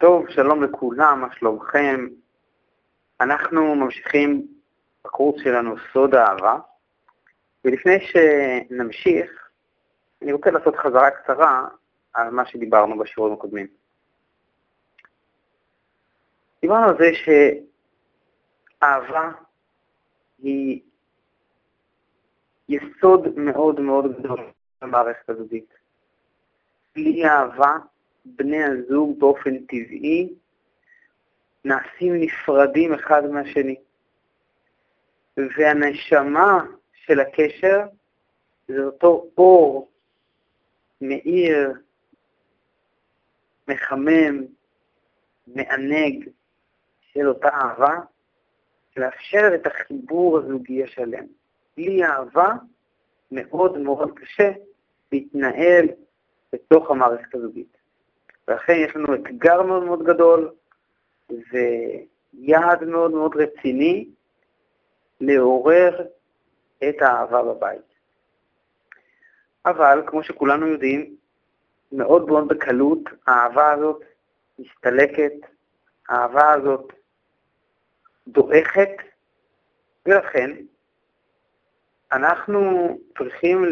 טוב, שלום לכולם, מה שלומכם? אנחנו ממשיכים בקורס שלנו סוד האהבה, ולפני שנמשיך, אני רוצה לעשות חזרה קצרה על מה שדיברנו בשיעורים הקודמים. דיברנו על זה שאהבה היא יסוד מאוד מאוד גדול במערכת הזוגית. בלי אהבה, בני הזוג באופן טבעי נעשים נפרדים אחד מהשני. והנשמה של הקשר זה אותו אור מאיר, מחמם, מענג של אותה אהבה, לאפשר את החיבור הזוגי השלם. בלי אהבה מאוד מאוד קשה להתנהל בתוך המערכת הזוגית. ולכן יש לנו אתגר מאוד מאוד גדול ויעד מאוד מאוד רציני לעורר את האהבה בבית. אבל, כמו שכולנו יודעים, מאוד מאוד בקלות האהבה הזאת מסתלקת, האהבה הזאת דועכת, ולכן אנחנו צריכים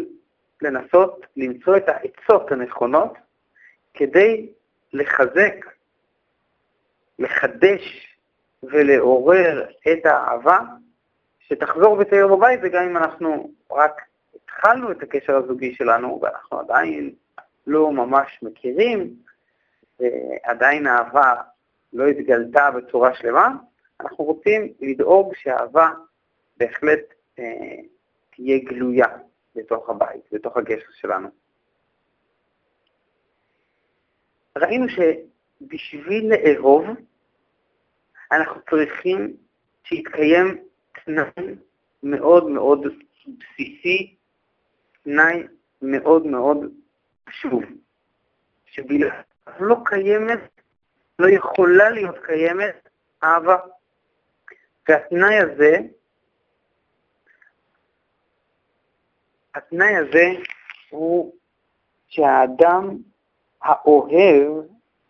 לנסות למצוא את העצות הנכונות כדי לחזק, לחדש ולעורר את האהבה שתחזור ותהיה בבית, וגם אם אנחנו רק התחלנו את הקשר הזוגי שלנו ואנחנו עדיין לא ממש מכירים, ועדיין האהבה לא התגלתה בצורה שלמה, אנחנו רוצים לדאוג שהאהבה בהחלט אה, תהיה גלויה בתוך הבית, בתוך הגשר שלנו. ראינו שבשביל לאהוב, אנחנו צריכים שיתקיים תנאי מאוד מאוד בסיסי, תנאי מאוד מאוד חשוב, שבלעדיו לא קיימת, לא יכולה להיות קיימת אהבה. והתנאי הזה, התנאי הזה הוא שהאדם האוהב,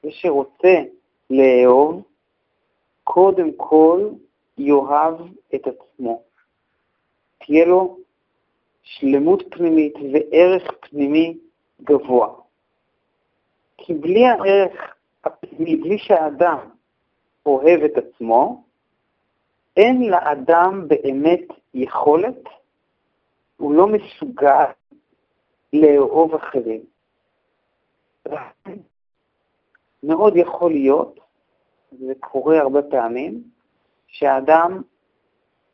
זה שרוצה לאהוב, קודם כל יאהב את עצמו. תהיה לו שלמות פנימית וערך פנימי גבוה. כי בלי הערך הפנימי, בלי שהאדם אוהב את עצמו, אין לאדם באמת יכולת, הוא לא מסוגל לאהוב אחרים. מאוד יכול להיות, זה קורה הרבה פעמים, שהאדם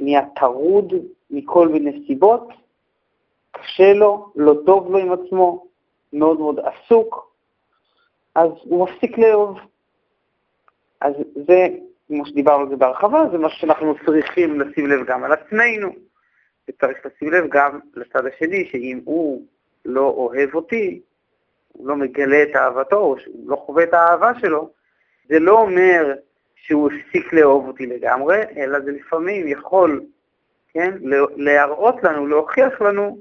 נהיה טרוד מכל מיני סיבות, קשה לו, לא טוב לו עם עצמו, מאוד מאוד עסוק, אז הוא מפסיק לאהוב. אז זה, כמו שדיברנו על זה בהרחבה, זה מה שאנחנו צריכים לשים לב גם על עצמנו, וצריך לשים לב גם לצד השני, שאם הוא לא אוהב אותי, לא מגלה את אהבתו, או שהוא לא חווה את האהבה שלו, זה לא אומר שהוא הפסיק לאהוב אותי לגמרי, אלא זה לפעמים יכול, כן, להראות לנו, להוכיח לנו,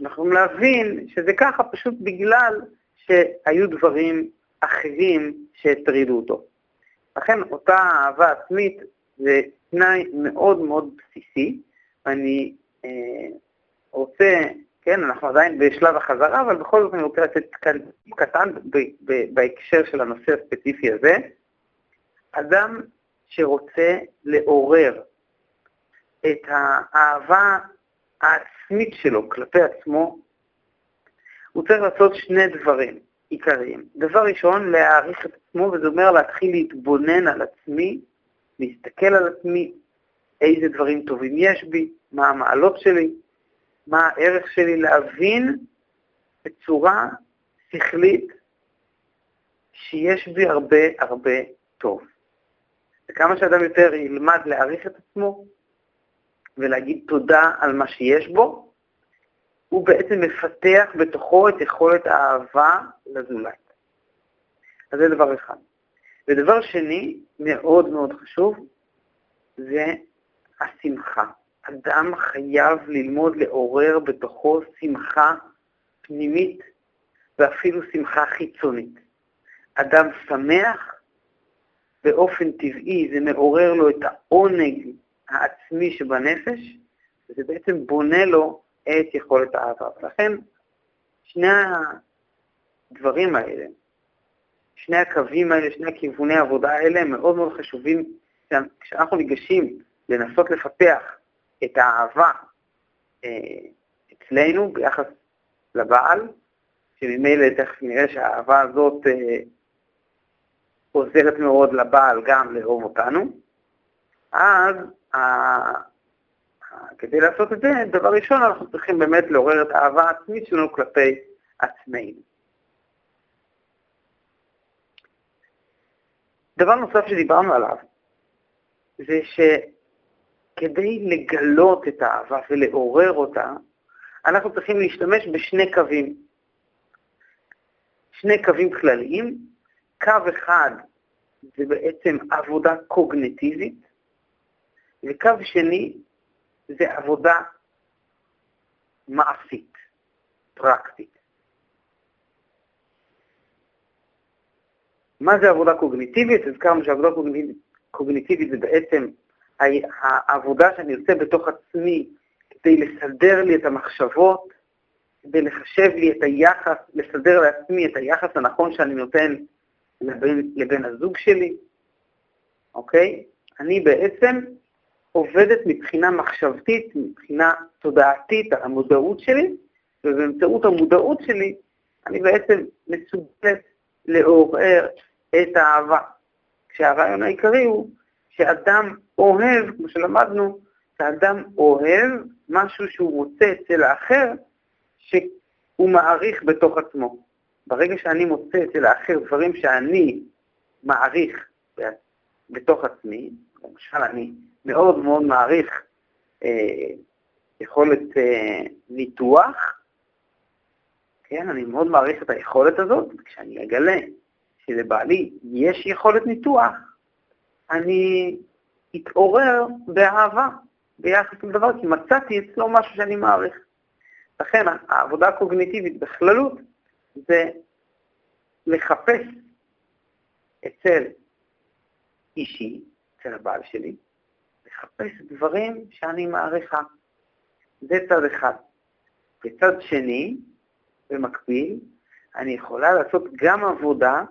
אנחנו יכולים להבין שזה ככה פשוט בגלל שהיו דברים אחרים שהטרידו אותו. לכן אותה אהבה עצמית זה תנאי מאוד מאוד בסיסי, ואני אה, רוצה כן, אנחנו עדיין בשלב החזרה, אבל בכל זאת אני רוצה לתת כאן קטן בהקשר של הנושא הספציפי הזה. אדם שרוצה לעורר את האהבה העצמית שלו כלפי עצמו, הוא צריך לעשות שני דברים עיקריים. דבר ראשון, להעריך את עצמו, וזה אומר להתחיל להתבונן על עצמי, להסתכל על עצמי, איזה דברים טובים יש בי, מה המעלות שלי, מה הערך שלי להבין בצורה שכלית שיש בי הרבה הרבה טוב. וכמה שאדם יותר ילמד להעריך את עצמו ולהגיד תודה על מה שיש בו, הוא בעצם מפתח בתוכו את יכולת האהבה לזולת. אז זה דבר אחד. ודבר שני, מאוד מאוד חשוב, זה השמחה. אדם חייב ללמוד לעורר בתוכו שמחה פנימית ואפילו שמחה חיצונית. אדם שמח באופן טבעי, זה מעורר לו את העונג העצמי שבנפש, וזה בעצם בונה לו את יכולת האהבה. ולכן שני הדברים האלה, שני הקווים האלה, שני הכיווני העבודה האלה הם מאוד מאוד חשובים כשאנחנו ניגשים לנסות לפתח את האהבה אה, אצלנו ביחס לבעל, שממילא תכף נראה שהאהבה הזאת אה, עוזרת מאוד לבעל גם לאהוב אותנו, אז כדי לעשות את זה, דבר ראשון, אנחנו צריכים באמת לעורר את האהבה העצמית שלנו כלפי עצמנו. דבר נוסף שדיברנו עליו, זה שכדי לגלות את האהבה ולעורר אותה, אנחנו צריכים להשתמש בשני קווים. שני קווים כלליים. קו אחד זה בעצם עבודה קוגנטיבית, וקו שני זה עבודה מעשית, פרקטית. מה זה עבודה קוגניטיבית? הזכרנו שעבודה קוגניטיבית זה בעצם העבודה שאני עושה בתוך עצמי כדי לסדר לי את המחשבות, כדי לחשב לי את היחס, לסדר לעצמי את היחס הנכון שאני נותן לבן, לבן הזוג שלי, אוקיי? אני בעצם עובדת מבחינה מחשבתית, מבחינה תודעתית על המודעות שלי, ובאמצעות המודעות שלי אני בעצם מסוגלת לעורר את האהבה. כשהרעיון העיקרי הוא שאדם אוהב, כמו שלמדנו, שאדם אוהב משהו שהוא מוצא אצל האחר, שהוא מעריך בתוך עצמו. ברגע שאני מוצא אצל האחר דברים שאני מעריך בתוך עצמי, למשל אני מאוד מאוד מעריך אה, יכולת אה, ניתוח, כן, אני מאוד מעריך את היכולת הזאת, וכשאני אגלה שלבעלי יש יכולת ניתוח, אני אתעורר באהבה ביחס לדבר, כי מצאתי אצלו משהו שאני מעריך. לכן העבודה הקוגניטיבית בכללות זה לחפש אצל אישי, אצל הבעל שלי, לחפש דברים שאני מעריכה. זה צד אחד. וצד שני, במקביל, אני יכולה לעשות גם עבודה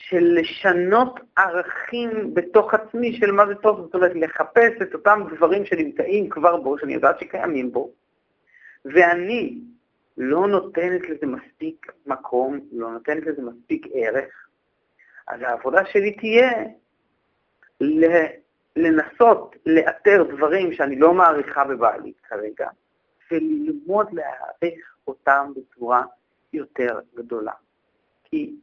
של לשנות ערכים בתוך עצמי של מה זה טוב, זאת אומרת, לחפש את אותם דברים שנמצאים כבר בו, שאני יודעת שקיימים בו, ואני לא נותנת לזה מספיק מקום, לא נותנת לזה מספיק ערך, אז העבודה שלי תהיה לנסות לאתר דברים שאני לא מעריכה בבעלי כרגע, וללמוד להעריך אותם בצורה יותר גדולה. כי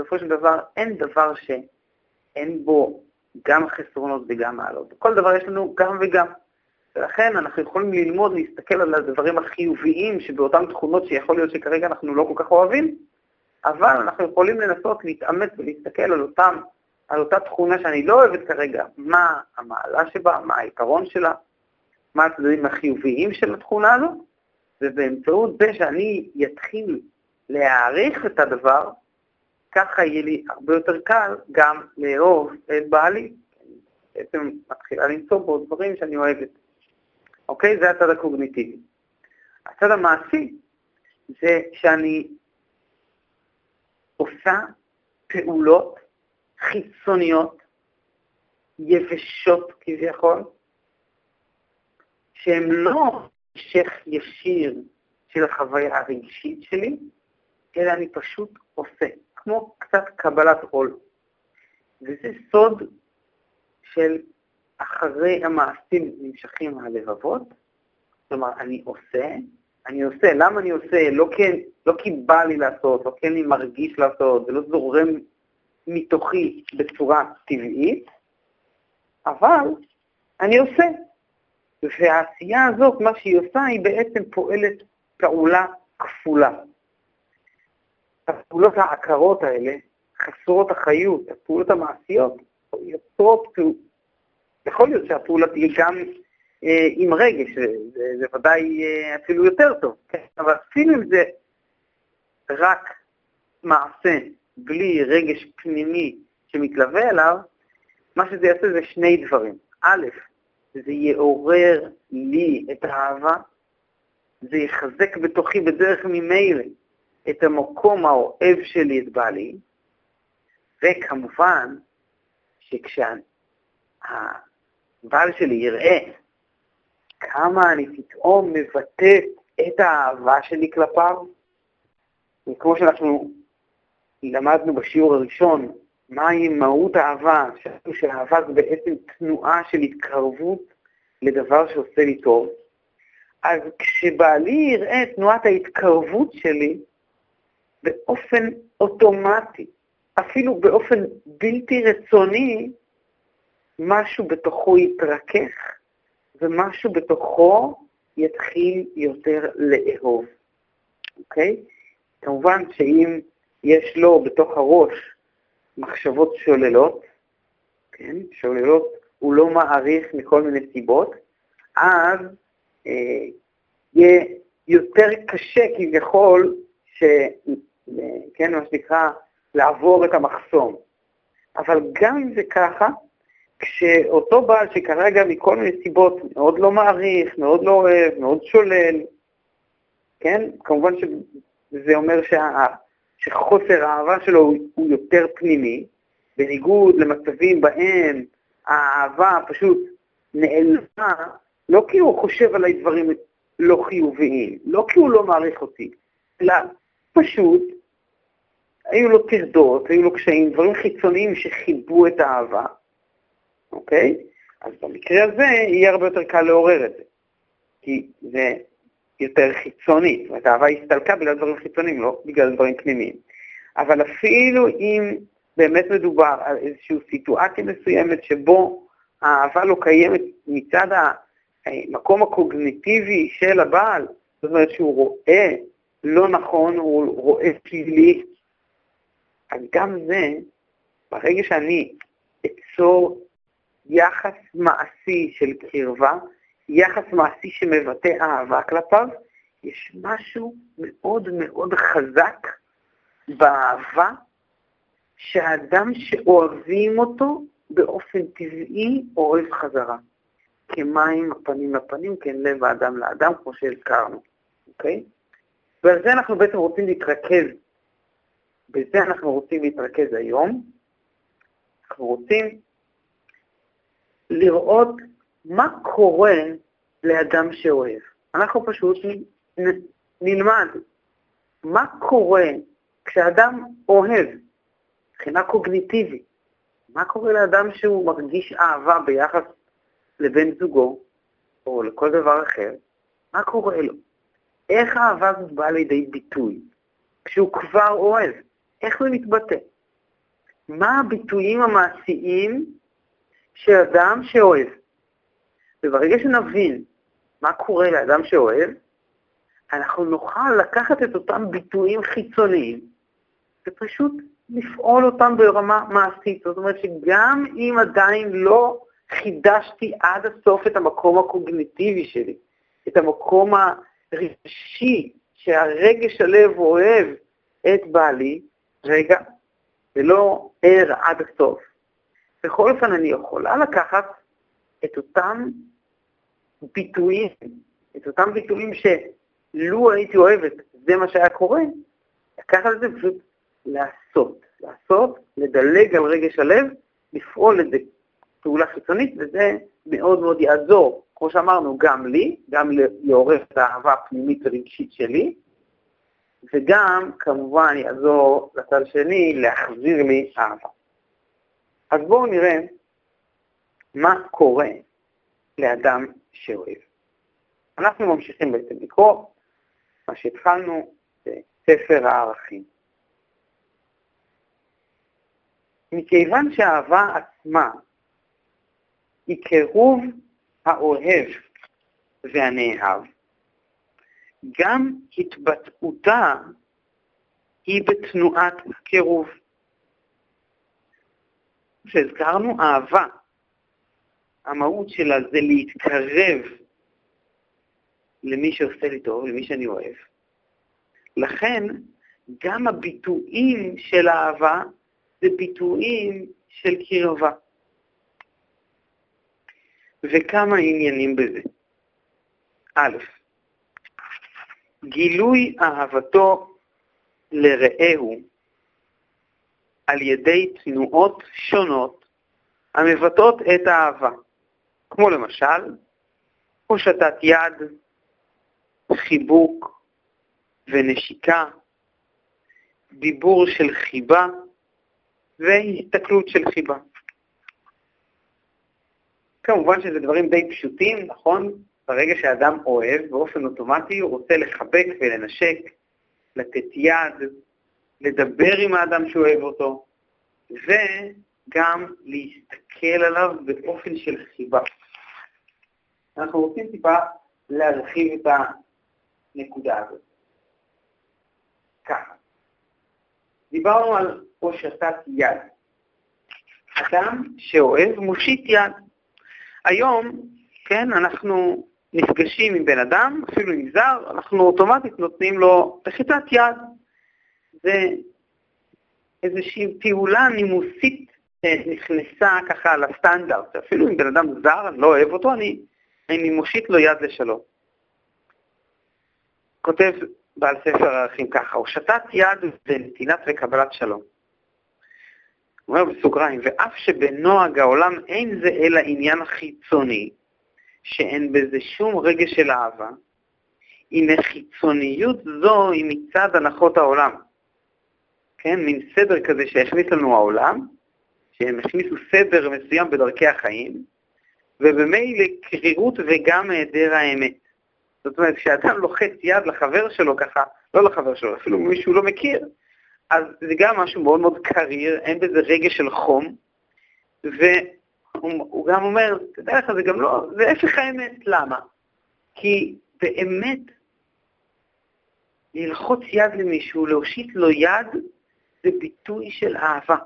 בסופו של דבר אין דבר שאין בו גם חסרונות וגם מעלות. בכל דבר יש לנו גם וגם. ולכן אנחנו יכולים ללמוד להסתכל על הדברים החיוביים שבאותן תכונות שיכול להיות שכרגע אנחנו לא כל כך אוהבים, אבל אנחנו יכולים לנסות להתאמץ ולהסתכל על, אותם, על אותה תכונה שאני לא אוהבת כרגע, מה המעלה שבה, מה היתרון שלה, מה הצדדים החיוביים של התכונה הזאת, ובאמצעות זה שאני אתחיל להעריך את הדבר, ככה יהיה לי הרבה יותר קל גם לאהוב את בעלי. בעצם מתחילה למצוא בו דברים שאני אוהבת. אוקיי? זה הצד הקוגניטיבי. הצד המעשי זה שאני עושה פעולות חיצוניות, יבשות כביכול, שהן לא המשך ישיר של החוויה הרגשית שלי, אלא אני פשוט עושה. כמו קצת קבלת עול. וזה סוד של אחרי המעשים נמשכים הלבבות, כלומר, אני עושה, אני עושה, למה אני עושה? לא כי, לא כי בא לי לעשות, לא כי אני מרגיש לעשות, זה לא זורם מתוכי בצורה טבעית, אבל אני עושה. והעשייה הזאת, מה שהיא עושה, היא בעצם פועלת פעולה כפולה. הפעולות העקרות האלה, חסרות החיות, הפעולות המעשיות, יוצרות, יכול להיות שהפעולה תהיה גם אה, עם רגש, זה, זה, ודאי אה, אפילו יותר טוב, כן? אבל אפילו אם זה רק מעשה בלי רגש פנימי שמתלווה אליו, מה שזה יעשה זה שני דברים. א', זה יעורר לי את האהבה, זה יחזק בתוכי בדרך ממילא את המקום האוהב שלי, את בעלי, וכמובן שכשהבעל שלי יראה כמה אני פתאום מבטאת את האהבה שלי כלפיו, וכמו שאנחנו למדנו בשיעור הראשון, מהי מהות האהבה, שאנחנו שהאהבה זה בעצם תנועה של התקרבות לדבר שעושה לי טוב, אז כשבעלי יראה את תנועת ההתקרבות שלי, באופן אוטומטי, אפילו באופן בלתי רצוני, משהו בתוכו יתרכך, ומשהו בתוכו יתחיל יותר לאהוב, אוקיי? כמובן שאם יש לו בתוך הראש מחשבות שוללות, כן, שוללות, הוא לא מעריך מכל מיני סיבות, אז אה, יהיה יותר קשה כביכול, ש, כן, מה שנקרא, לעבור את המחסום. אבל גם אם זה ככה, כשאותו בעל שכרגע מכל מיני סיבות מאוד לא מעריך, מאוד לא אוהב, מאוד שולל, כן, כמובן שזה אומר שה, שחוסר האהבה שלו הוא יותר פנימי, בניגוד למצבים בהם האהבה פשוט נעלמה, לא כי הוא חושב עליי דברים לא חיוביים, לא כי הוא לא מעריך אותי, אלא פשוט היו לו טרדות, היו לו קשיים, דברים חיצוניים שחיבו את האהבה, אוקיי? אז במקרה הזה יהיה הרבה יותר קל לעורר את זה, כי זה יותר חיצוני, זאת אומרת, האהבה הסתלקה בגלל דברים חיצוניים, לא בגלל דברים פנימיים. אבל אפילו אם באמת מדובר על איזושהי סיטואציה מסוימת שבו האהבה לא קיימת מצד המקום הקוגניטיבי של הבעל, זאת אומרת שהוא רואה לא נכון, הוא רואה פלילי, אז גם זה, ברגע שאני אצור יחס מעשי של קרבה, יחס מעשי שמבטא אהבה כלפיו, יש משהו מאוד מאוד חזק באהבה, שהאדם שאוהבים אותו באופן טבעי אוהב חזרה. כמים הפנים לפנים, כן לב האדם לאדם, כמו שהזכרנו, אוקיי? ועל זה אנחנו בעצם רוצים להתרכז. בזה אנחנו רוצים להתרכז היום. אנחנו רוצים לראות מה קורה לאדם שאוהב. אנחנו פשוט נלמד מה קורה כשאדם אוהב, מבחינה קוגניטיבית. מה קורה לאדם שהוא מרגיש אהבה ביחס לבן זוגו, או לכל דבר אחר? מה קורה לו? איך האהבה הזאת באה לידי ביטוי? כשהוא כבר אוהב, איך זה מתבטא? מה הביטויים המעשיים של אדם שאוהב? וברגע שנבין מה קורה לאדם שאוהב, אנחנו נוכל לקחת את אותם ביטויים חיצוניים ופשוט לפעול אותם ברמה מעשית. זאת אומרת שגם אם עדיין לא חידשתי עד הסוף את המקום הקוגניטיבי שלי, את המקום הרגשי, שהרגש הלב אוהב את בעלי, רגע, זה לא ער עד הסוף. בכל אופן, אני יכולה לקחת את אותם ביטויים, את אותם ביטויים שלו הייתי אוהבת, זה מה שהיה קורה, לקחת את זה ופשוט לעשות. לעשות, לדלג על רגש הלב, לפעול את זה פעולה חיצונית, וזה מאוד מאוד יעזור, כמו שאמרנו, גם לי, גם לעורר את האהבה הפנימית הרגשית שלי, וגם, כמובן, יעזור לצד שני להחזיר לי אהבה. אז בואו נראה מה קורה לאדם שאוהב. אנחנו ממשיכים בעצם לקרוא מה שהתחלנו בספר הערכים. מכיוון שהאהבה עצמה היא קירוב האוהב והנאהב, גם התבטאותה היא בתנועת קירוב. כשהזכרנו אהבה, המהות שלה זה להתקרב למי שעושה לי טוב, למי שאני אוהב. לכן, גם הביטויים של האהבה זה ביטויים של קרבה. וכמה עניינים בזה. א', גילוי אהבתו לרעהו על ידי תנועות שונות המבטאות את האהבה, כמו למשל הושטת יד, חיבוק ונשיקה, דיבור של חיבה והסתכלות של חיבה. כמובן שזה דברים די פשוטים, נכון? ברגע שאדם אוהב, באופן אוטומטי הוא רוצה לחבק ולנשק, לתת יד, לדבר עם האדם שאוהב אותו, וגם להסתכל עליו באופן של חיבה. אנחנו רוצים טיפה להרחיב את הנקודה הזאת. ככה, דיברנו על הושטת יד. אדם שאוהב מושיט יד. היום, כן, אנחנו נפגשים עם בן אדם, אפילו עם זר, אנחנו אוטומטית נותנים לו לחיצת יד. זה איזושהי פעולה נימוסית שנכנסה ככה לסטנדרט. אפילו אם בן אדם זר, אני לא אוהב אותו, אני, אני מושיט לו יד לשלום. כותב בעל ספר ערכים ככה, הושטת יד ונתינת וקבלת שלום. אומר בסוגריים, ואף שבנוהג העולם אין זה אלא עניין חיצוני, שאין בזה שום רגש של אהבה, הנה חיצוניות זו היא מצד הנחות העולם. כן, מין סדר כזה שהכניס לנו העולם, שהם הכניסו סדר מסוים בדרכי החיים, ובמילא קרירות וגם היעדר האמת. זאת אומרת, כשאדם לוחץ יד לחבר שלו ככה, לא לחבר שלו, אפילו מישהו לא מכיר, אז זה גם משהו מאוד מאוד קריר, אין בזה רגש של חום, והוא גם אומר, תדע לך, זה גם לא, זה הפך האמת, למה? כי באמת, ללחוץ יד למישהו, להושיט לו יד, זה ביטוי של אהבה.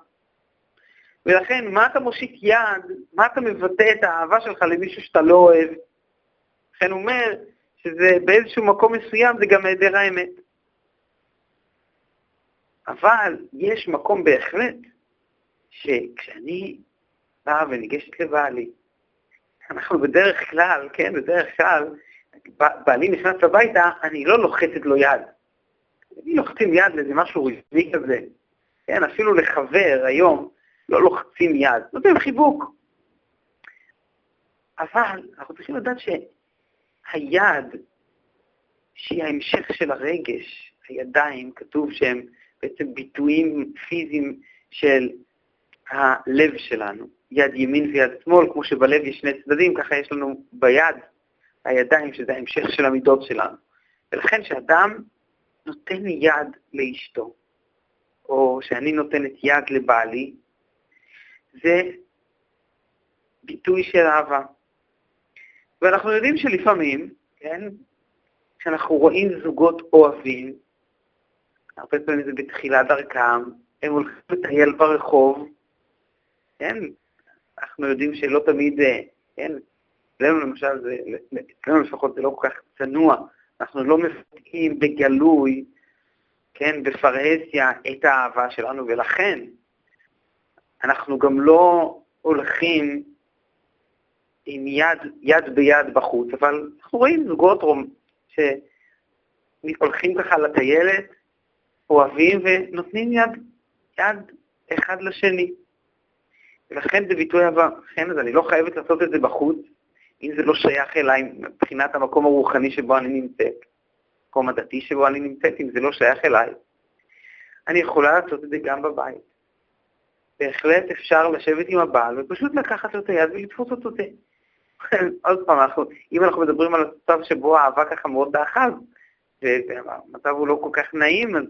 ולכן, מה אתה מושיט יד, מה אתה מבטא את האהבה שלך למישהו שאתה לא אוהב? לכן הוא אומר שזה באיזשהו מקום מסוים זה גם היעדר האמת. אבל יש מקום בהחלט שכשאני באה וניגשת לבעלי, אנחנו בדרך כלל, כן, בדרך כלל, בעלי נכנס הביתה, אני לא לוחצת לו יד. אני לוחצים יד לאיזה משהו רשמי כזה. כן, אפילו לחבר היום לא לוחצים יד, נותן חיבוק. אבל אנחנו צריכים לדעת שהיד, שהיא ההמשך של הרגש, הידיים, כתוב שהם בעצם ביטויים פיזיים של הלב שלנו, יד ימין ויד שמאל, כמו שבלב יש שני צדדים, ככה יש לנו ביד, הידיים, שזה ההמשך של המידות שלנו. ולכן כשאדם נותן יד לאשתו, או שאני נותנת יד לבעלי, זה ביטוי של אהבה. ואנחנו יודעים שלפעמים, כן, כשאנחנו רואים זוגות אוהבים, הרבה פעמים זה בתחילת דרכם, הם הולכים לטייל ברחוב, כן, אנחנו יודעים שלא תמיד, אה, כן, אצלנו למשל, אצלנו לפחות זה לא כל כך צנוע, אנחנו לא מפתחים בגלוי, כן, בפרהסיה את האהבה שלנו, ולכן אנחנו גם לא הולכים עם יד, יד ביד בחוץ, אבל אנחנו רואים זוגות רום, שהולכים ככה לטיילת, אוהבים ונותנים יד, יד אחד לשני. ולכן זה ביטוי אהבה. לכן אז אני לא חייבת לעשות את זה בחוץ, אם זה לא שייך אליי מבחינת המקום הרוחני שבו אני נמצאת, המקום הדתי שבו אני נמצאת, אם זה לא שייך אליי. אני יכולה לעשות את זה גם בבית. בהחלט אפשר לשבת עם הבעל ופשוט לקחת לו את היד ולתפוס אותו. עוד פעם, אנחנו, אם אנחנו מדברים על המצב שבו האהבה ככה מאוד דאחז, והמצב הוא לא כל כך נעים, אז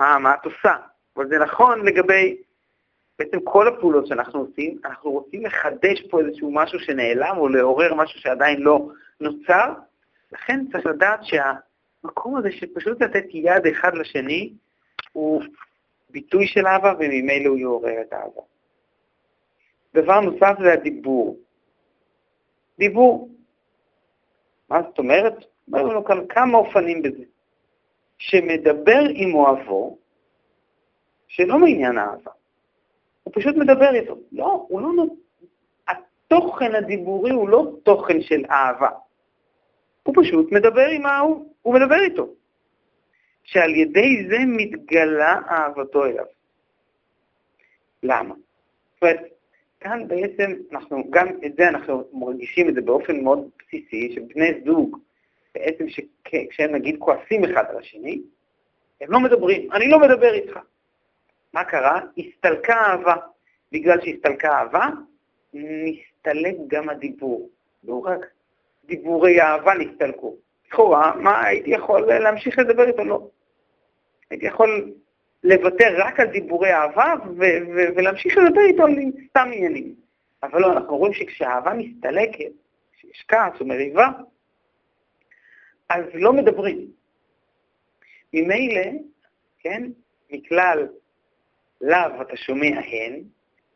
מה, מה את עושה? אבל זה נכון לגבי בעצם כל הפעולות שאנחנו עושים, אנחנו רוצים לחדש פה איזשהו משהו שנעלם או לעורר משהו שעדיין לא נוצר, לכן צריך לדעת שהמקום הזה שפשוט לתת יד אחד לשני, הוא ביטוי של אהבה, וממילא הוא יעורר את האהבה. דבר נוסף זה הדיבור. דיבור. מה זאת אומרת? אומר לנו כאן כמה אופנים בזה. שמדבר עם אוהבו, שלא מעניין האהבה. הוא פשוט מדבר איתו. לא, הוא לא. התוכן הדיבורי הוא לא תוכן של אהבה. הוא פשוט מדבר עם ההוא, הוא מדבר איתו. שעל ידי זה מתגלה אהבתו אליו. למה? זאת אומרת, כאן בעצם אנחנו, גם את זה אנחנו מרגישים את זה באופן מאוד בסיסי, שבני זוג, בעצם כשהם נגיד כועסים אחד על השני, הם לא מדברים, אני לא מדבר איתך. מה קרה? הסתלקה אהבה. בגלל שהסתלקה אהבה, נסתלק גם הדיבור. לא רק דיבורי אהבה נסתלקו. לכאורה, מה, הייתי יכול להמשיך לדבר איתו? לא. הייתי יכול לוותר רק על דיבורי אהבה ולהמשיך לדבר איתו על סתם עניינים. אבל לא, אנחנו רואים שכשהאהבה מסתלקת, כשיש כעס או מריבה, אז לא מדברים. ממילא, כן, מכלל לאו אתה שומע הן,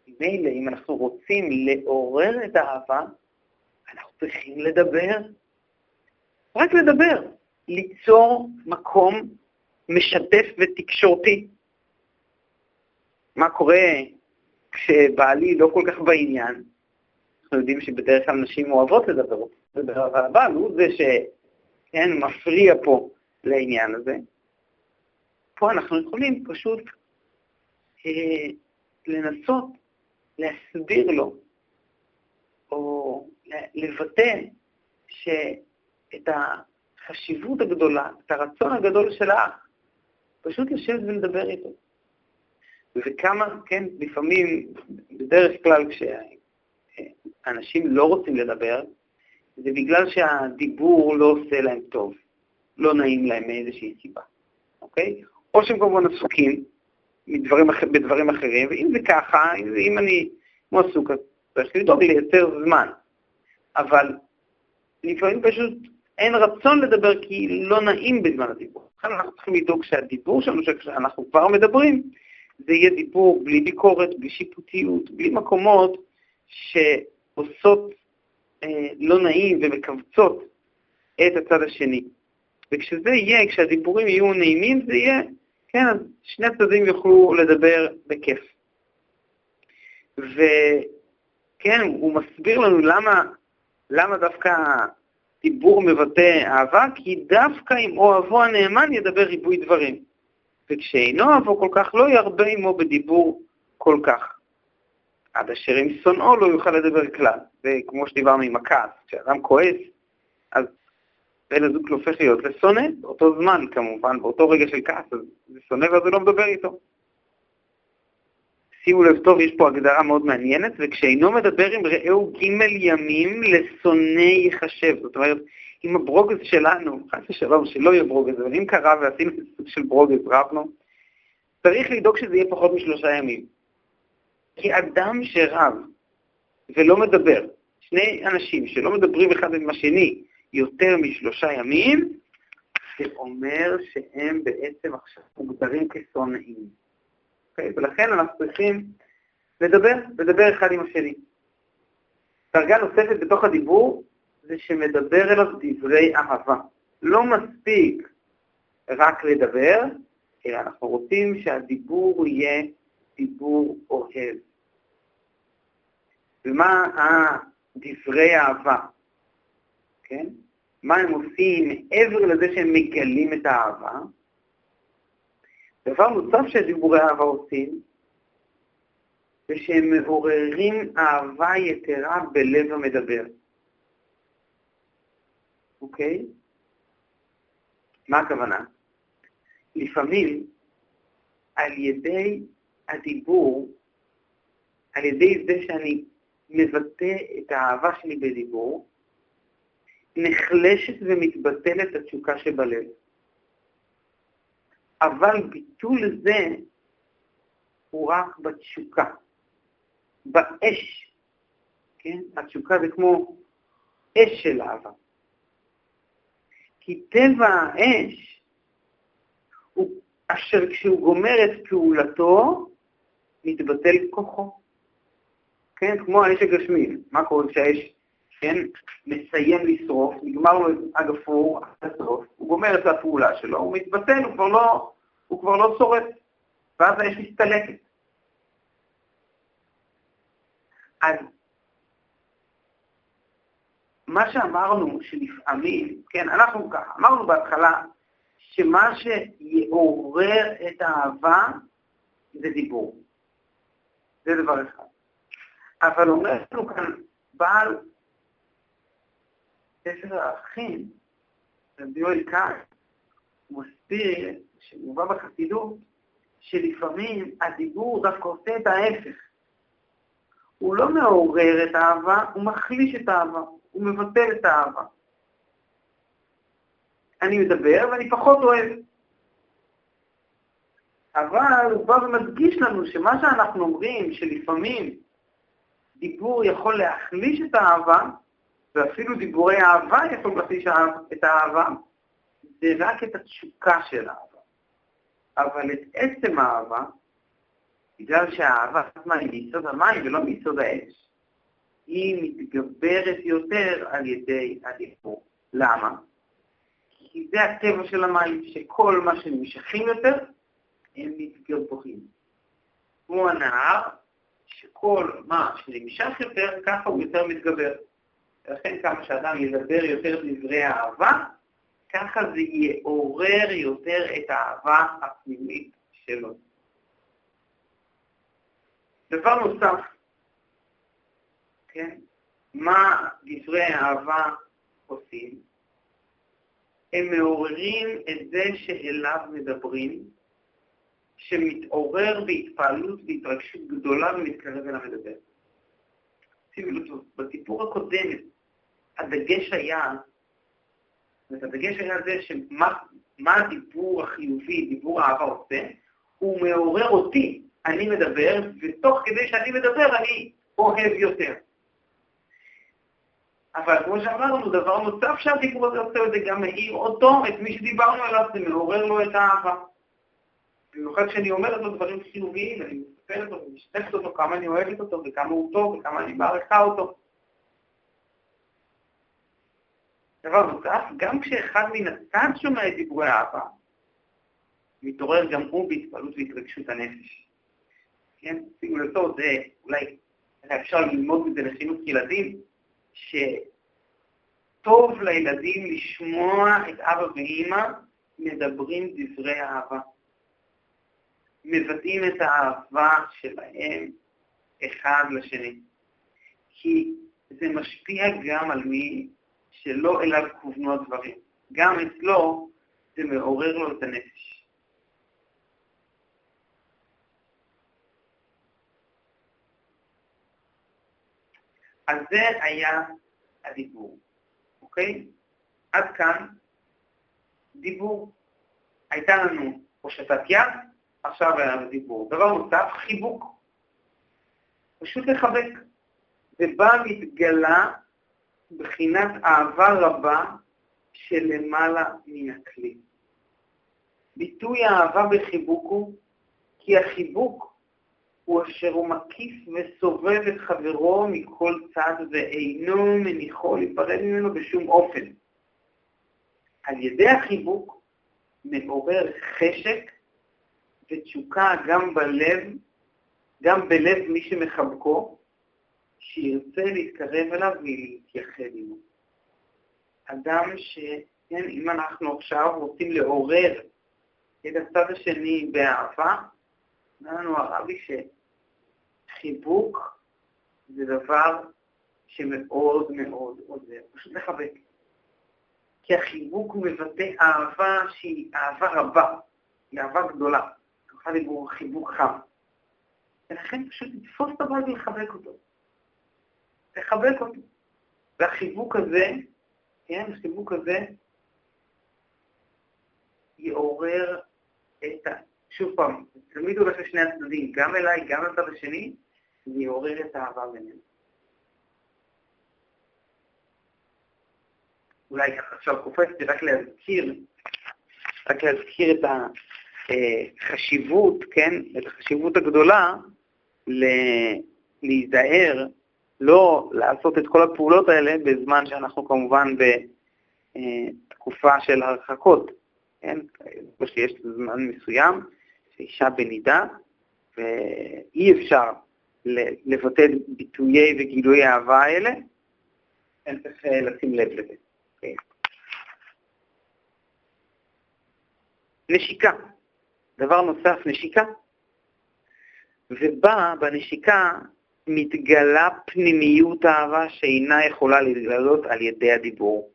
ממילא אם אנחנו רוצים לעורר את האהבה, אנחנו צריכים לדבר. רק לדבר. ליצור מקום משתף ותקשורתי. מה קורה כשבעלי לא כל כך בעניין? אנחנו יודעים שבדרך כלל נשים אוהבות לדבר, אבל הבעל הוא זה שכן, מפריע פה לעניין הזה. פה אנחנו יכולים פשוט אה, לנסות להסביר לו, או לבטא שאת החשיבות הגדולה, את הרצון הגדול של האח, פשוט לשבת ולדבר איתו. וכמה, כן, לפעמים, בדרך כלל כשאנשים לא רוצים לדבר, זה בגלל שהדיבור לא עושה להם טוב, לא נעים להם מאיזושהי סיבה, אוקיי? או שהם כמובן עסוקים מדברים, בדברים אחרים, ואם זה ככה, אם אני כמו עסוק, אז צריך לדאוג לייצר זמן. אבל לפעמים פשוט אין רצון לדבר כי לא נעים בזמן הדיבור. לכן אנחנו צריכים לדאוג שהדיבור שלנו, שאנחנו כבר מדברים, זה יהיה דיבור בלי ביקורת, בלי שיפוטיות, בלי מקומות שעושות אה, לא נעים ומכווצות את הצד השני. וכשזה יהיה, כשהדיבורים יהיו נעימים, זה יהיה, כן, אז שני הצדדים יוכלו לדבר בכיף. וכן, הוא מסביר לנו למה, למה דווקא דיבור מבטא אהבה, כי דווקא עם אוהבו הנאמן ידבר ריבוי דברים. וכשאינו אוהבו כל כך, לא ירבה עמו בדיבור כל כך. עד אשר עם שונאו לא יוכל לדבר כלל. וכמו שדיברנו עם הכעס, כשאדם כועס, אז בן הזוג הופך להיות לשונא, באותו זמן כמובן, באותו רגע של כעס, אז זה שונא ואז הוא לא מדבר איתו. שימו לב טוב, יש פה הגדרה מאוד מעניינת, וכשאינו מדבר עם רעהו ג' ימים, לשונא ייחשב. זאת אומרת, אם הברוגז שלנו, חס ושלום, שלא יהיה ברוגז, אבל אם קרה ועשינו סוג של ברוגז, רבנו, צריך לדאוג שזה יהיה פחות משלושה ימים. כי אדם שרב ולא מדבר, שני אנשים שלא מדברים אחד עם השני יותר משלושה ימים, זה אומר שהם בעצם עכשיו מוגדרים כשונאים. Okay? אוקיי? ולכן אנחנו צריכים לדבר, לדבר אחד עם השני. דרגה נוספת בתוך הדיבור זה שמדבר אליו דברי אהבה. לא מספיק רק לדבר, אלא אנחנו רוצים שהדיבור יהיה דיבור אוהב. ומה דברי אהבה? כן? מה הם עושים מעבר לזה שהם מגלים את האהבה? דבר נוסף שדיבורי אהבה עושים, זה שהם מעוררים אהבה יתרה בלב המדבר. אוקיי? מה הכוונה? לפעמים על ידי הדיבור, על ידי זה שאני מבטא את האהבה שלי בדיבור, נחלשת ומתבטלת התשוקה שבלב. אבל ביטול זה הוא רק בתשוקה, באש, כן? התשוקה זה כמו אש של אהבה. כי טבע האש הוא אשר כשהוא גומר את פעולתו, מתבטל כוחו. כן, כמו האש הגשמי. מה קורה כשהאש, כן, מסיים לשרוף, נגמר לו הגפור עד הסוף, הוא גומר את הפעולה שלו, הוא מתבטל, הוא כבר לא, הוא כבר לא שורף, ואז האש מסתלקת. אז מה שאמרנו שלפעמים, כן, אנחנו ככה, אמרנו בהתחלה שמה שיעורר את האהבה זה דיבור. זה דבר אחד. אבל אומר לנו כאן בעל ספר האחים, רבי יואל הוא מסביר, שמובא בחסידות, שלפעמים הדיבור דווקא עושה את ההפך. הוא לא מעורר את האהבה, הוא מחליש את האהבה, הוא מבטל את האהבה. אני מדבר ואני פחות אוהב. אבל הוא בא ומדגיש לנו שמה שאנחנו אומרים, שלפעמים דיבור יכול להחליש את האהבה, ואפילו דיבורי אהבה יכולים להחליש את האהבה, זה רק את התשוקה של האהבה. אבל את עצם האהבה, בגלל שהאהבה עצמה היא מיסוד המים ולא מיסוד האש, היא מתגברת יותר על ידי הדיבור. למה? כי זה הטבע של המים, שכל מה שנמשכים יותר, הם מתגברים. כמו הנהר, שכל מה שנמשך יותר, ככה הוא יותר מתגבר. ולכן כמה שאדם ידבר יותר דברי אהבה, ככה זה יעורר יותר את האהבה הפנימית שלו. דבר נוסף, כן, מה דברי האהבה עושים? הם מעוררים את זה שאליו מדברים, שמתעורר בהתפעלות והתרגשות גדולה ומתקרב אל המדבר. שימו לב בסיפור הקודם הדגש היה, זאת הדגש היה זה שמה הדיבור החיובי, דיבור האהבה עושה, הוא מעורר אותי, אני מדבר, ותוך כדי שאני מדבר אני אוהב יותר. אבל כמו שאמרנו, דבר נוסף שהדיבור הזה עושה, זה גם מאיר אותו, את מי שדיברנו עליו, זה מעורר לו את האהבה. במיוחד כשאני אומר לו דברים חיוביים, אני מספר אותו ומשתפת אותו, כמה אני אוהבת אותו, וכמה הוא טוב, וכמה אני מעריכה אותו. דבר נוסף, גם כשאחד מן הצד שומע את דיבורי האהבה, מתעורר גם הוא בהתפעלות והתרגשות הנפש. כן? שימו לטוב, זה אולי אפשר ללמוד מזה לחינוך ילדים, שטוב לילדים לשמוע את אבא ואימא מדברים דברי אהבה. מבטאים את האהבה שלהם אחד לשני. כי זה משפיע גם על מי שלא אליו כוונו הדברים. גם אצלו זה מעורר לו את הנפש. אז זה היה הדיבור, אוקיי? עד כאן דיבור. הייתה לנו הושטת יד, עכשיו היה לנו דיבור. דבר נוסף, חיבוק. פשוט לחבק. ובה מתגלה בחינת אהבה רבה שלמעלה מן הכלי. ביטוי האהבה בחיבוק הוא כי החיבוק הוא אשר הוא מקיף וסובב את חברו מכל צד ואינו מניחו להיפרד ממנו בשום אופן. על ידי החיבוק מעורר חשק ותשוקה גם בלב, גם בלב מי שמחבקו, שירצה להתקרב אליו ולהתייחד עמו. אדם ש... כן, אם אנחנו עכשיו רוצים לעורר את הצד השני באהבה, אומר לנו הרבי שחיבוק זה דבר שמאוד מאוד עוזר, פשוט לחבק. כי החיבוק מבטא אהבה שהיא אהבה רבה, היא אהבה גדולה. ככה דיבור חיבוק חם. ולכן פשוט לתפוס את הבית ולחבק אותו. לחבק אותו. והחיבוק הזה, כן, החיבוק הזה יעורר את ה... שוב פעם, תמיד הולך לשני הצדדים, גם אליי, גם לצד השני, זה יעורר את האהבה בינינו. אולי עכשיו קופצתי רק להזכיר, רק להזכיר את החשיבות, כן, את החשיבות הגדולה להיזהר לא לעשות את כל הפעולות האלה בזמן שאנחנו כמובן בתקופה של הרחקות, כן? שיש זמן מסוים שאישה בנידה, ואי אפשר לבטא ביטויי וגילויי האהבה האלה, כן, צריך לשים לב לזה. כן. נשיקה, דבר נוסף, נשיקה. ובה, בנשיקה, מתגלה פנימיות אהבה שאינה יכולה להתגלות על ידי הדיבור.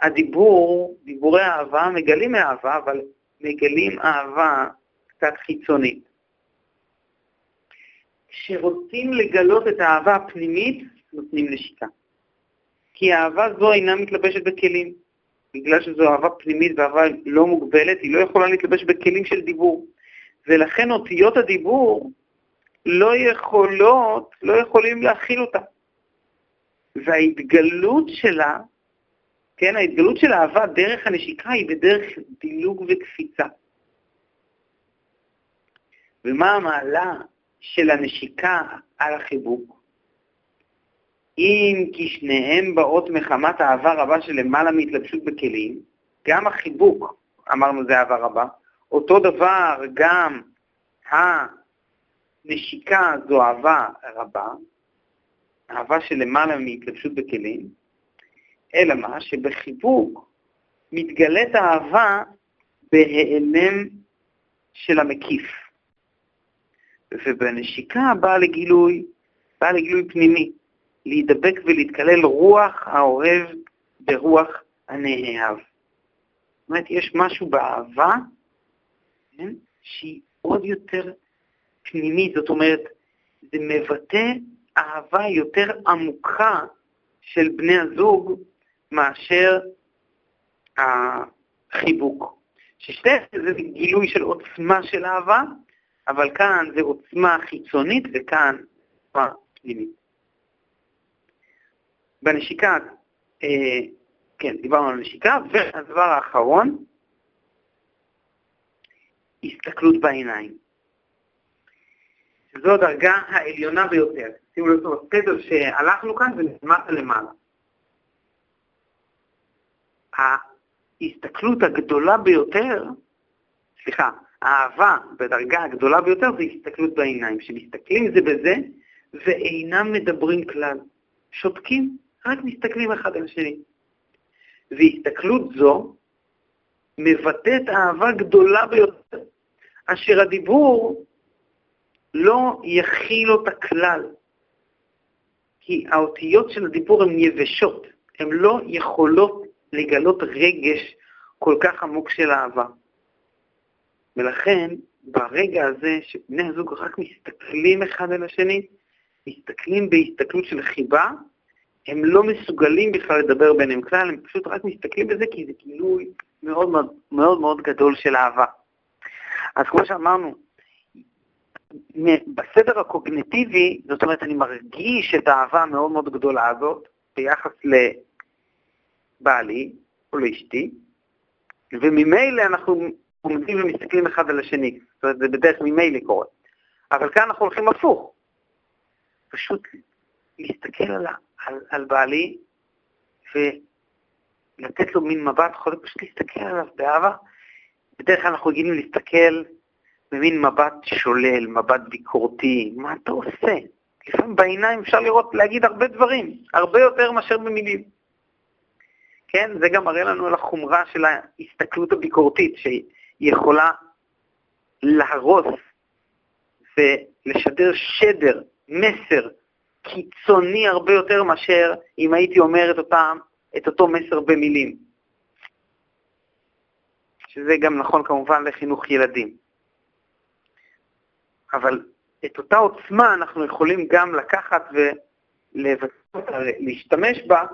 הדיבור, דיבורי אהבה, מגלים אהבה, אבל מגלים אהבה קצת חיצונית. כשרוצים לגלות את האהבה הפנימית, נותנים נשיקה. כי האהבה זו אינה מתלבשת בכלים. בגלל שזו אהבה פנימית ואהבה לא מוגבלת, היא לא יכולה להתלבש בכלים של דיבור. ולכן אותיות הדיבור לא יכולות, לא יכולים להכיל אותה. וההתגלות שלה, כן, ההתגלות של האהבה דרך הנשיקה היא בדרך דילוג וקפיצה. ומה המעלה של הנשיקה על החיבוק? אם כי שניהם באות מחמת אהבה רבה שלמעלה מהתלבשות בכלים, גם החיבוק, אמרנו זה אהבה רבה, אותו דבר גם הנשיקה זו אהבה רבה, אהבה שלמעלה מהתלבשות בכלים, אלא מה? שבחיבוק מתגלית האהבה בהיעלם של המקיף. ובנשיקה באה לגילוי, באה לגילוי פנימי. להידבק ולהתקלל רוח האוהב ברוח הנאהב. זאת אומרת, יש משהו באהבה כן, שהיא עוד יותר פנימית, זאת אומרת, זה מבטא אהבה יותר עמוקה של בני הזוג מאשר החיבוק. ששתי זה גילוי של עוצמה של אהבה, אבל כאן זה עוצמה חיצונית וכאן עוצמה פנימית. בנשיקה, אה, כן, דיברנו על נשיקה, והדבר האחרון, הסתכלות בעיניים. זו הדרגה העליונה ביותר. שימו לב בסדר שהלכנו כאן ונלמדת למעלה. ההסתכלות הגדולה ביותר, סליחה, האהבה בדרגה הגדולה ביותר זה הסתכלות בעיניים, שמסתכלים זה בזה ואינם מדברים כלל. שותקים, רק מסתכלים אחד על השני. והסתכלות זו מבטאת אהבה גדולה ביותר, אשר הדיבור לא יכיל אותה כלל. כי האותיות של הדיבור הן יבשות, הן לא יכולות לגלות רגש כל כך עמוק של אהבה. ולכן, ברגע הזה שבני הזוג רק מסתכלים אחד על השני, מסתכלים בהסתכלות של חיבה, הם לא מסוגלים בכלל לדבר ביניהם כלל, הם פשוט רק מסתכלים בזה כי זה גילוי מאוד מאוד מאוד, גדול של אהבה. אז כמו שאמרנו, בסדר הקוגנטיבי, זאת אומרת, אני מרגיש את האהבה המאוד מאוד גדולה הזאת ביחס לבעלי או לאשתי, וממילא אנחנו עומדים ומסתכלים אחד על השני. זאת אומרת, זה בדרך ממילא קורה. אבל כאן אנחנו הולכים הפוך. פשוט להסתכל על, על, על בעלי ולתת לו מין מבט, יכול להיות פשוט להסתכל עליו באהבה. בדרך כלל אנחנו רגילים להסתכל במין מבט שולל, מבט ביקורתי, מה אתה עושה? לפעמים בעיניים אפשר לראות, להגיד הרבה דברים, הרבה יותר מאשר במילים. כן, זה גם מראה לנו על החומרה של ההסתכלות הביקורתית, שהיא יכולה להרוס ולשדר שדר, מסר קיצוני הרבה יותר מאשר אם הייתי אומר את, אותם, את אותו מסר במילים. שזה גם נכון כמובן לחינוך ילדים. אבל את אותה עוצמה אנחנו יכולים גם לקחת ולהשתמש בה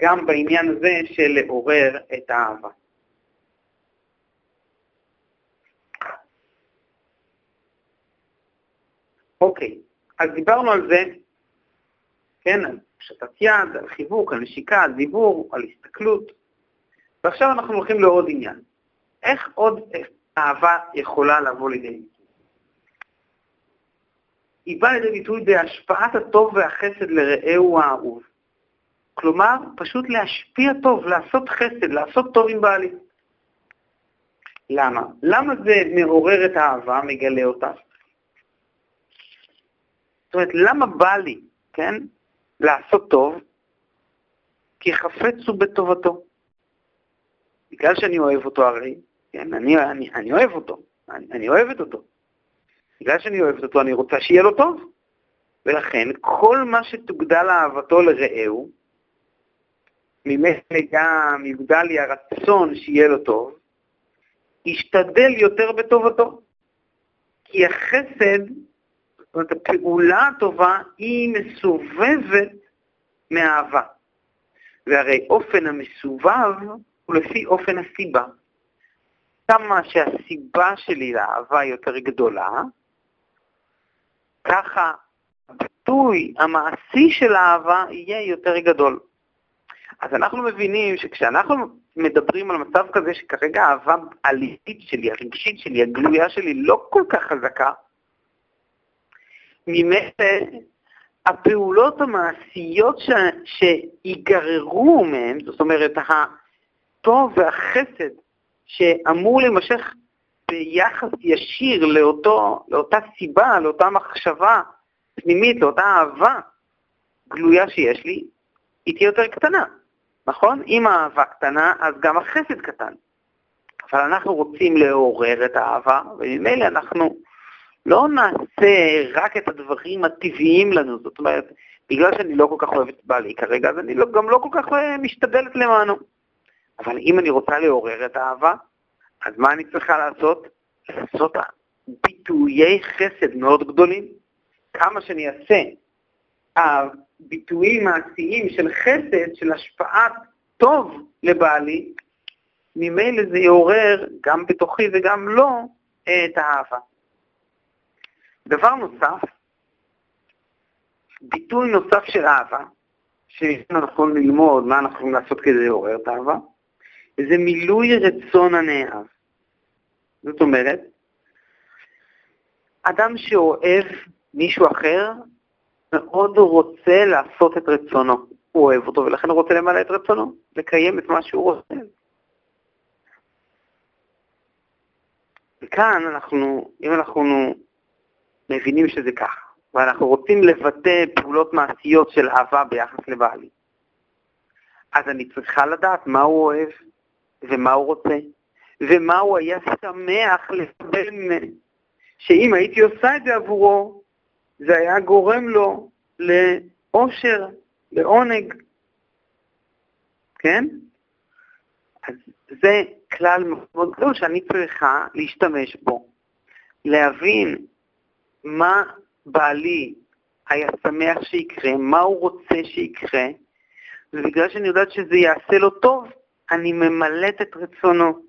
גם בעניין הזה של לעורר את האהבה. אוקיי, אז דיברנו על זה כן, על פשטת יד, על חיבוק, על נשיקה, על דיבור, על הסתכלות. ועכשיו אנחנו הולכים לעוד עניין. איך עוד אהבה יכולה לבוא לידי ביטוי? היא באה לידי ביטוי בהשפעת הטוב והחסד לרעהו האהוב. כלומר, פשוט להשפיע טוב, לעשות חסד, לעשות טוב עם בעלי. למה? למה זה מעורר את האהבה, מגלה אותה? זאת אומרת, למה בא לי, כן, לעשות טוב, כי חפץ הוא בטובתו. בגלל שאני אוהב אותו הרי, כן, אני, אני, אני אוהב אותו, אני, אני אוהבת אותו. בגלל שאני אוהבת אותו, אני רוצה שיהיה לו טוב. ולכן, כל מה שתוגדל אהבתו לרעהו, ממילא גם יוגדל לי הרצון שיהיה לו טוב, ישתדל יותר בטובתו. כי החסד, זאת אומרת, הפעולה הטובה, היא מסובבת מאהבה. והרי אופן המסובב הוא לפי אופן הסיבה. כמה שהסיבה שלי לאהבה יותר גדולה, ככה הביטוי המעשי של האהבה יהיה יותר גדול. אז אנחנו מבינים שכשאנחנו מדברים על מצב כזה שכרגע האהבה הליטית שלי, הרגשית שלי, הגלויה שלי, לא כל כך חזקה, ממילא הפעולות המעשיות ש... שיגררו מהן, זאת אומרת, הטוב והחסד שאמור להימשך ביחס ישיר לאותו, לאותה סיבה, לאותה מחשבה פנימית, לאותה אהבה גלויה שיש לי, היא תהיה יותר קטנה. נכון? אם האהבה קטנה, אז גם החסד קטן. אבל אנחנו רוצים לעורר את האהבה, וממילא אנחנו לא נעשה רק את הדברים הטבעיים לנו. זאת אומרת, בגלל שאני לא כל כך אוהבת את בעלי כרגע, אז אני לא, גם לא כל כך אה, משתדלת למענו. אבל אם אני רוצה לעורר את האהבה, אז מה אני צריכה לעשות? לעשות ביטויי חסד מאוד גדולים. כמה שאני אעשה הביטויים מעשיים של חסד, של השפעת טוב לבעלי, ממילא זה יעורר גם בתוכי וגם לא את האהבה. דבר נוסף, ביטוי נוסף של אהבה, שאנחנו יכולים ללמוד מה אנחנו יכולים לעשות כדי לעורר את האהבה, זה מילוי רצון הנאהב. זאת אומרת, אדם שאוהב מישהו אחר, מאוד רוצה לעשות את רצונו. הוא אוהב אותו ולכן הוא רוצה למלא את רצונו, לקיים את מה שהוא רוצה. וכאן אנחנו, אם אנחנו מבינים שזה ככה, ואנחנו רוצים לבטא פעולות מעשיות של אהבה ביחס לבעלי, אז אני צריכה לדעת מה הוא אוהב ומה הוא רוצה, ומה הוא היה שמח לקבל ממני. שאם הייתי עושה את זה עבורו, זה היה גורם לו לאושר, לעונג, כן? אז זה כלל מאוד גדול שאני צריכה להשתמש בו, להבין מה בעלי היה שמח שיקרה, מה הוא רוצה שיקרה, ובגלל שאני יודעת שזה יעשה לו טוב, אני ממלאת את רצונו.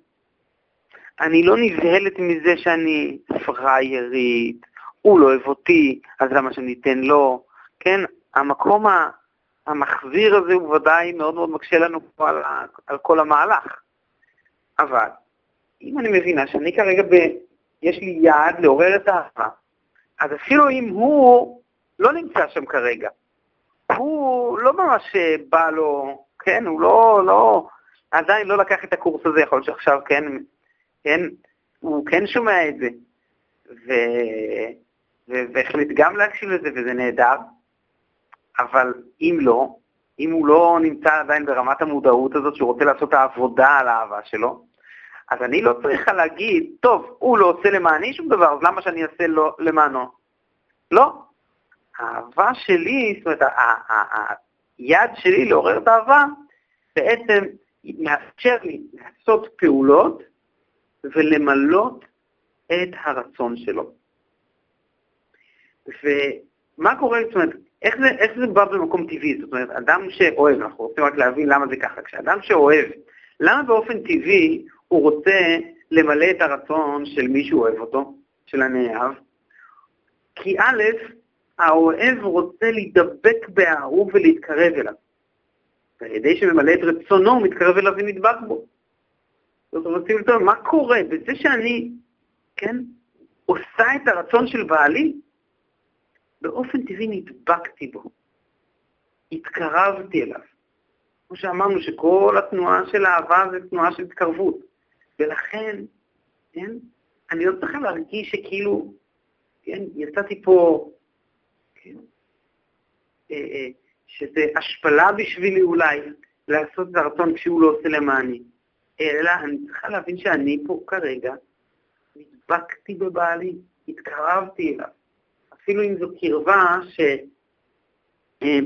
אני לא נבהלת מזה שאני פריירית, הוא לא אוהב אותי, אז למה שאני אתן לו? כן, המקום המחזיר הזה הוא ודאי מאוד מאוד מקשה לנו פה על, על כל המהלך. אבל אם אני מבינה שאני כרגע, ב, יש לי יעד לעורר את האהבה, אז אפילו אם הוא לא נמצא שם כרגע, הוא לא ממש בא לו, כן, הוא לא, לא, עדיין לא לקח את הקורס הזה, יכול להיות שעכשיו, כן, כן, הוא כן שומע את זה. ו... והחליט גם להקשיב לזה, וזה נהדר, אבל אם לא, אם הוא לא נמצא עדיין ברמת המודעות הזאת שהוא רוצה לעשות את העבודה על האהבה שלו, אז אני לא צריכה להגיד, טוב, הוא לא עושה למעני שום דבר, אז למה שאני אעשה לו למענו? לא. האהבה שלי, זאת אומרת, היד שלי לעורר את האהבה, בעצם מאפשר לי לעשות פעולות ולמלות את הרצון שלו. ומה קורה, זאת אומרת, איך זה, איך זה בא במקום טבעי? זאת אומרת, אדם שאוהב, אנחנו רוצים רק להבין למה זה ככה, כשאדם שאוהב, למה באופן טבעי הוא רוצה למלא את הרצון של מי שהוא אוהב אותו, של הנאהב? כי א', האוהב רוצה להידבק באהוב ולהתקרב אליו. ועל ידי שממלא את רצונו, הוא מתקרב אליו ונדבק בו. זאת אומרת, מה קורה? בזה שאני, כן, עושה את הרצון של בעלי, באופן טבעי נדבקתי בו, התקרבתי אליו. כמו שאמרנו, שכל התנועה של אהבה זה תנועה של התקרבות. ולכן, כן, אני לא צריכה להרגיש שכאילו, כן, יצאתי פה, כן, אה, אה, שזה השפלה בשבילי אולי, לעשות הרצון כשהוא לא עושה למעני, אלא אני צריכה להבין שאני פה כרגע נדבקתי בבעלי, התקרבתי אליו. אפילו אם זו קרבה ש... אה,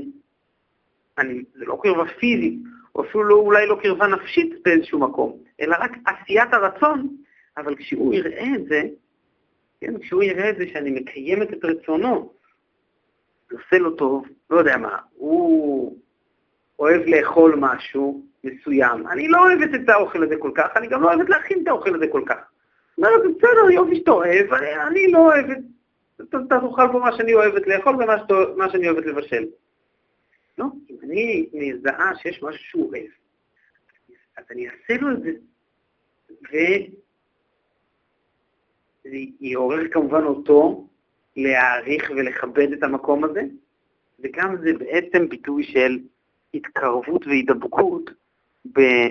אני, זה לא קרבה פיזית, או אפילו לא, אולי לא קרבה נפשית באיזשהו מקום, אלא רק עשיית הרצון, אבל כשהוא יראה את זה, כן, כשהוא יראה את זה שאני מקיימת את רצונו, זה עושה לו טוב, לא יודע מה, הוא אוהב לאכול משהו מסוים. אני לא אוהבת את האוכל הזה כל כך, אני גם לא אוהבת להכין את האוכל הזה כל כך. אומרת, בסדר, יופי שאתה אוהב, אני לא אוהבת, אתה תאכל פה מה שאני אוהבת לאכול ומה שאני אוהבת לבשל. לא, אם אני מזהה שיש משהו שהוא אוהב, אז אני אעשה לו את זה, וזה יעורר כמובן אותו להעריך ולכבד את המקום הזה, וגם זה בעצם ביטוי של התקרבות והידבקות אה,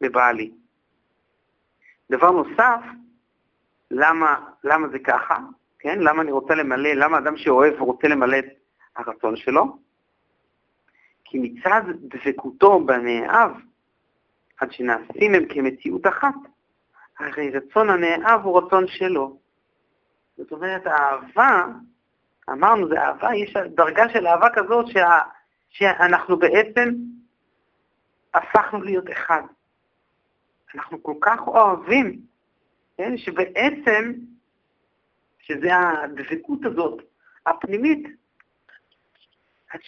בבעלי. דבר נוסף, למה, למה זה ככה, כן? למה אני רוצה למלא, למה אדם שאוהב רוצה למלא את הרצון שלו? כי מצד דבקותו בנאהב, עד שנעשים הם כמציאות אחת, הרי רצון הנאהב הוא רצון שלו. זאת אומרת, האהבה, אמרנו, זה אהבה, יש דרגה של אהבה כזאת שה, שאנחנו בעצם הפכנו להיות אחד. אנחנו כל כך אוהבים, כן, שבעצם, שזה הדבקות הזאת, הפנימית, עד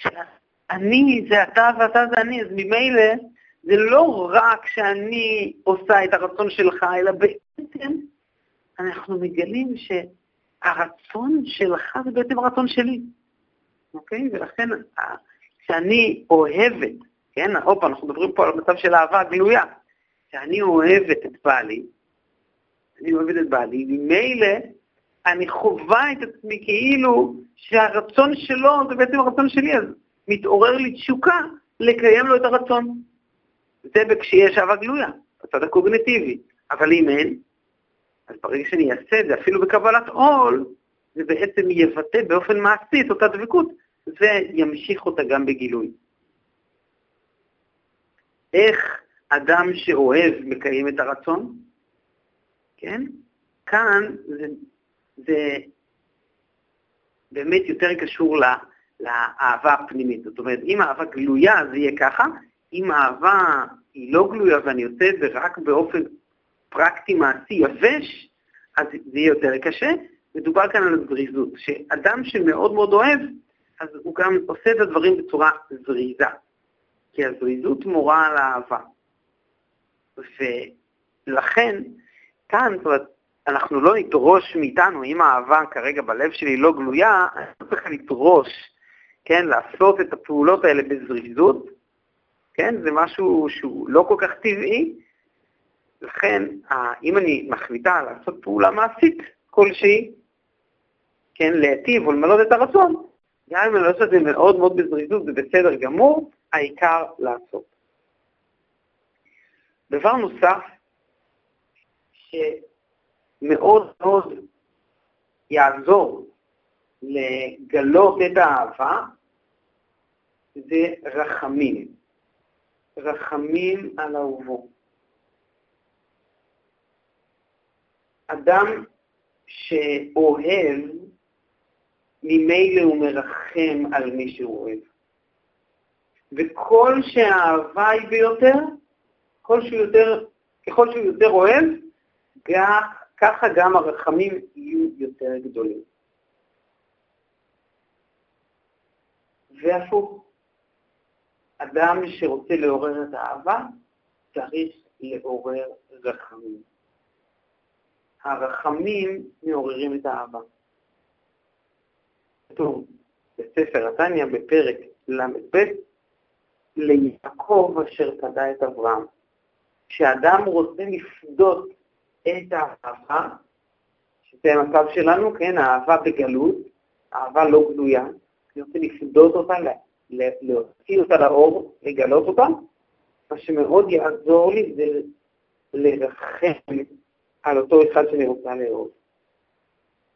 שאני זה אתה ואתה זה אני, אז ממילא זה לא רק שאני עושה את הרצון שלך, אלא בעצם אנחנו מגלים שהרצון שלך זה בעצם הרצון שלי, אוקיי? ולכן כשאני אוהבת, כן, עוד אנחנו מדברים פה על מצב של אהבה גלויה, שאני אוהבת את בעלי, אני אוהבת את בעלי, ממילא אני חווה את עצמי כאילו שהרצון שלו זה בעצם הרצון שלי, אז מתעורר לי תשוקה לקיים לו את הרצון. זה כשיש אהבה גלויה, בצד הקוגנטיבי. אבל אם אין, אז ברגע שאני אעשה את זה, אפילו בקבלת עול, זה בעצם יבטא באופן מעשי את אותה דבקות, וימשיך אותה גם בגילוי. איך אדם שאוהב מקיים את הרצון? כן? כאן זה, זה באמת יותר קשור לה, לאהבה הפנימית. זאת אומרת, אם האהבה גלויה זה יהיה ככה, אם האהבה היא לא גלויה ואני עושה את זה רק באופן פרקטי, מעשי, יבש, אז זה יהיה יותר קשה. מדובר כאן על זריזות, שאדם שמאוד מאוד אוהב, אז הוא גם עושה את הדברים בצורה זריזה, כי הזריזות מורה על האהבה. ולכן, כאן, זאת אומרת, אנחנו לא נדרוש מאיתנו, אם האהבה כרגע בלב שלי לא גלויה, אני לא צריך לדרוש, כן, לעשות את הפעולות האלה בזריזות, כן, זה משהו שהוא לא כל כך טבעי, לכן, אם אני מחליטה לעשות פעולה מעשית כלשהי, כן, להיטיב או למלות את הרצון, גם אם אני לא עושה את זה מאוד מאוד בזריזות, זה בסדר גמור, העיקר לעשות. דבר נוסף, שמאוד מאוד יעזור לגלות את האהבה, זה רחמים. רחמים על אהובו. אדם שאוהב, ממילא הוא מרחם על מי שהוא אוהב. וכל שהאהבה היא ביותר, ככל שהוא יותר, ככל שהוא יותר אוהב, ככה גם הרחמים יהיו יותר גדולים. והפוך, אדם שרוצה לעורר את האהבה, צריך לעורר רחמים. הרחמים מעוררים את האהבה. כתוב בספר התניא בפרק ל"ב, ליעקב אשר פדה את אברהם. כשאדם רוצה לפדות את האהבה, שזה המצב שלנו, כן, האהבה בגלות, אהבה לא גלויה, רוצה לפדות אותה, להוציא אותה לאור, לגלות אותה, מה שמאוד יעזור לי זה לרחם על אותו אחד שאני רוצה לאהוב.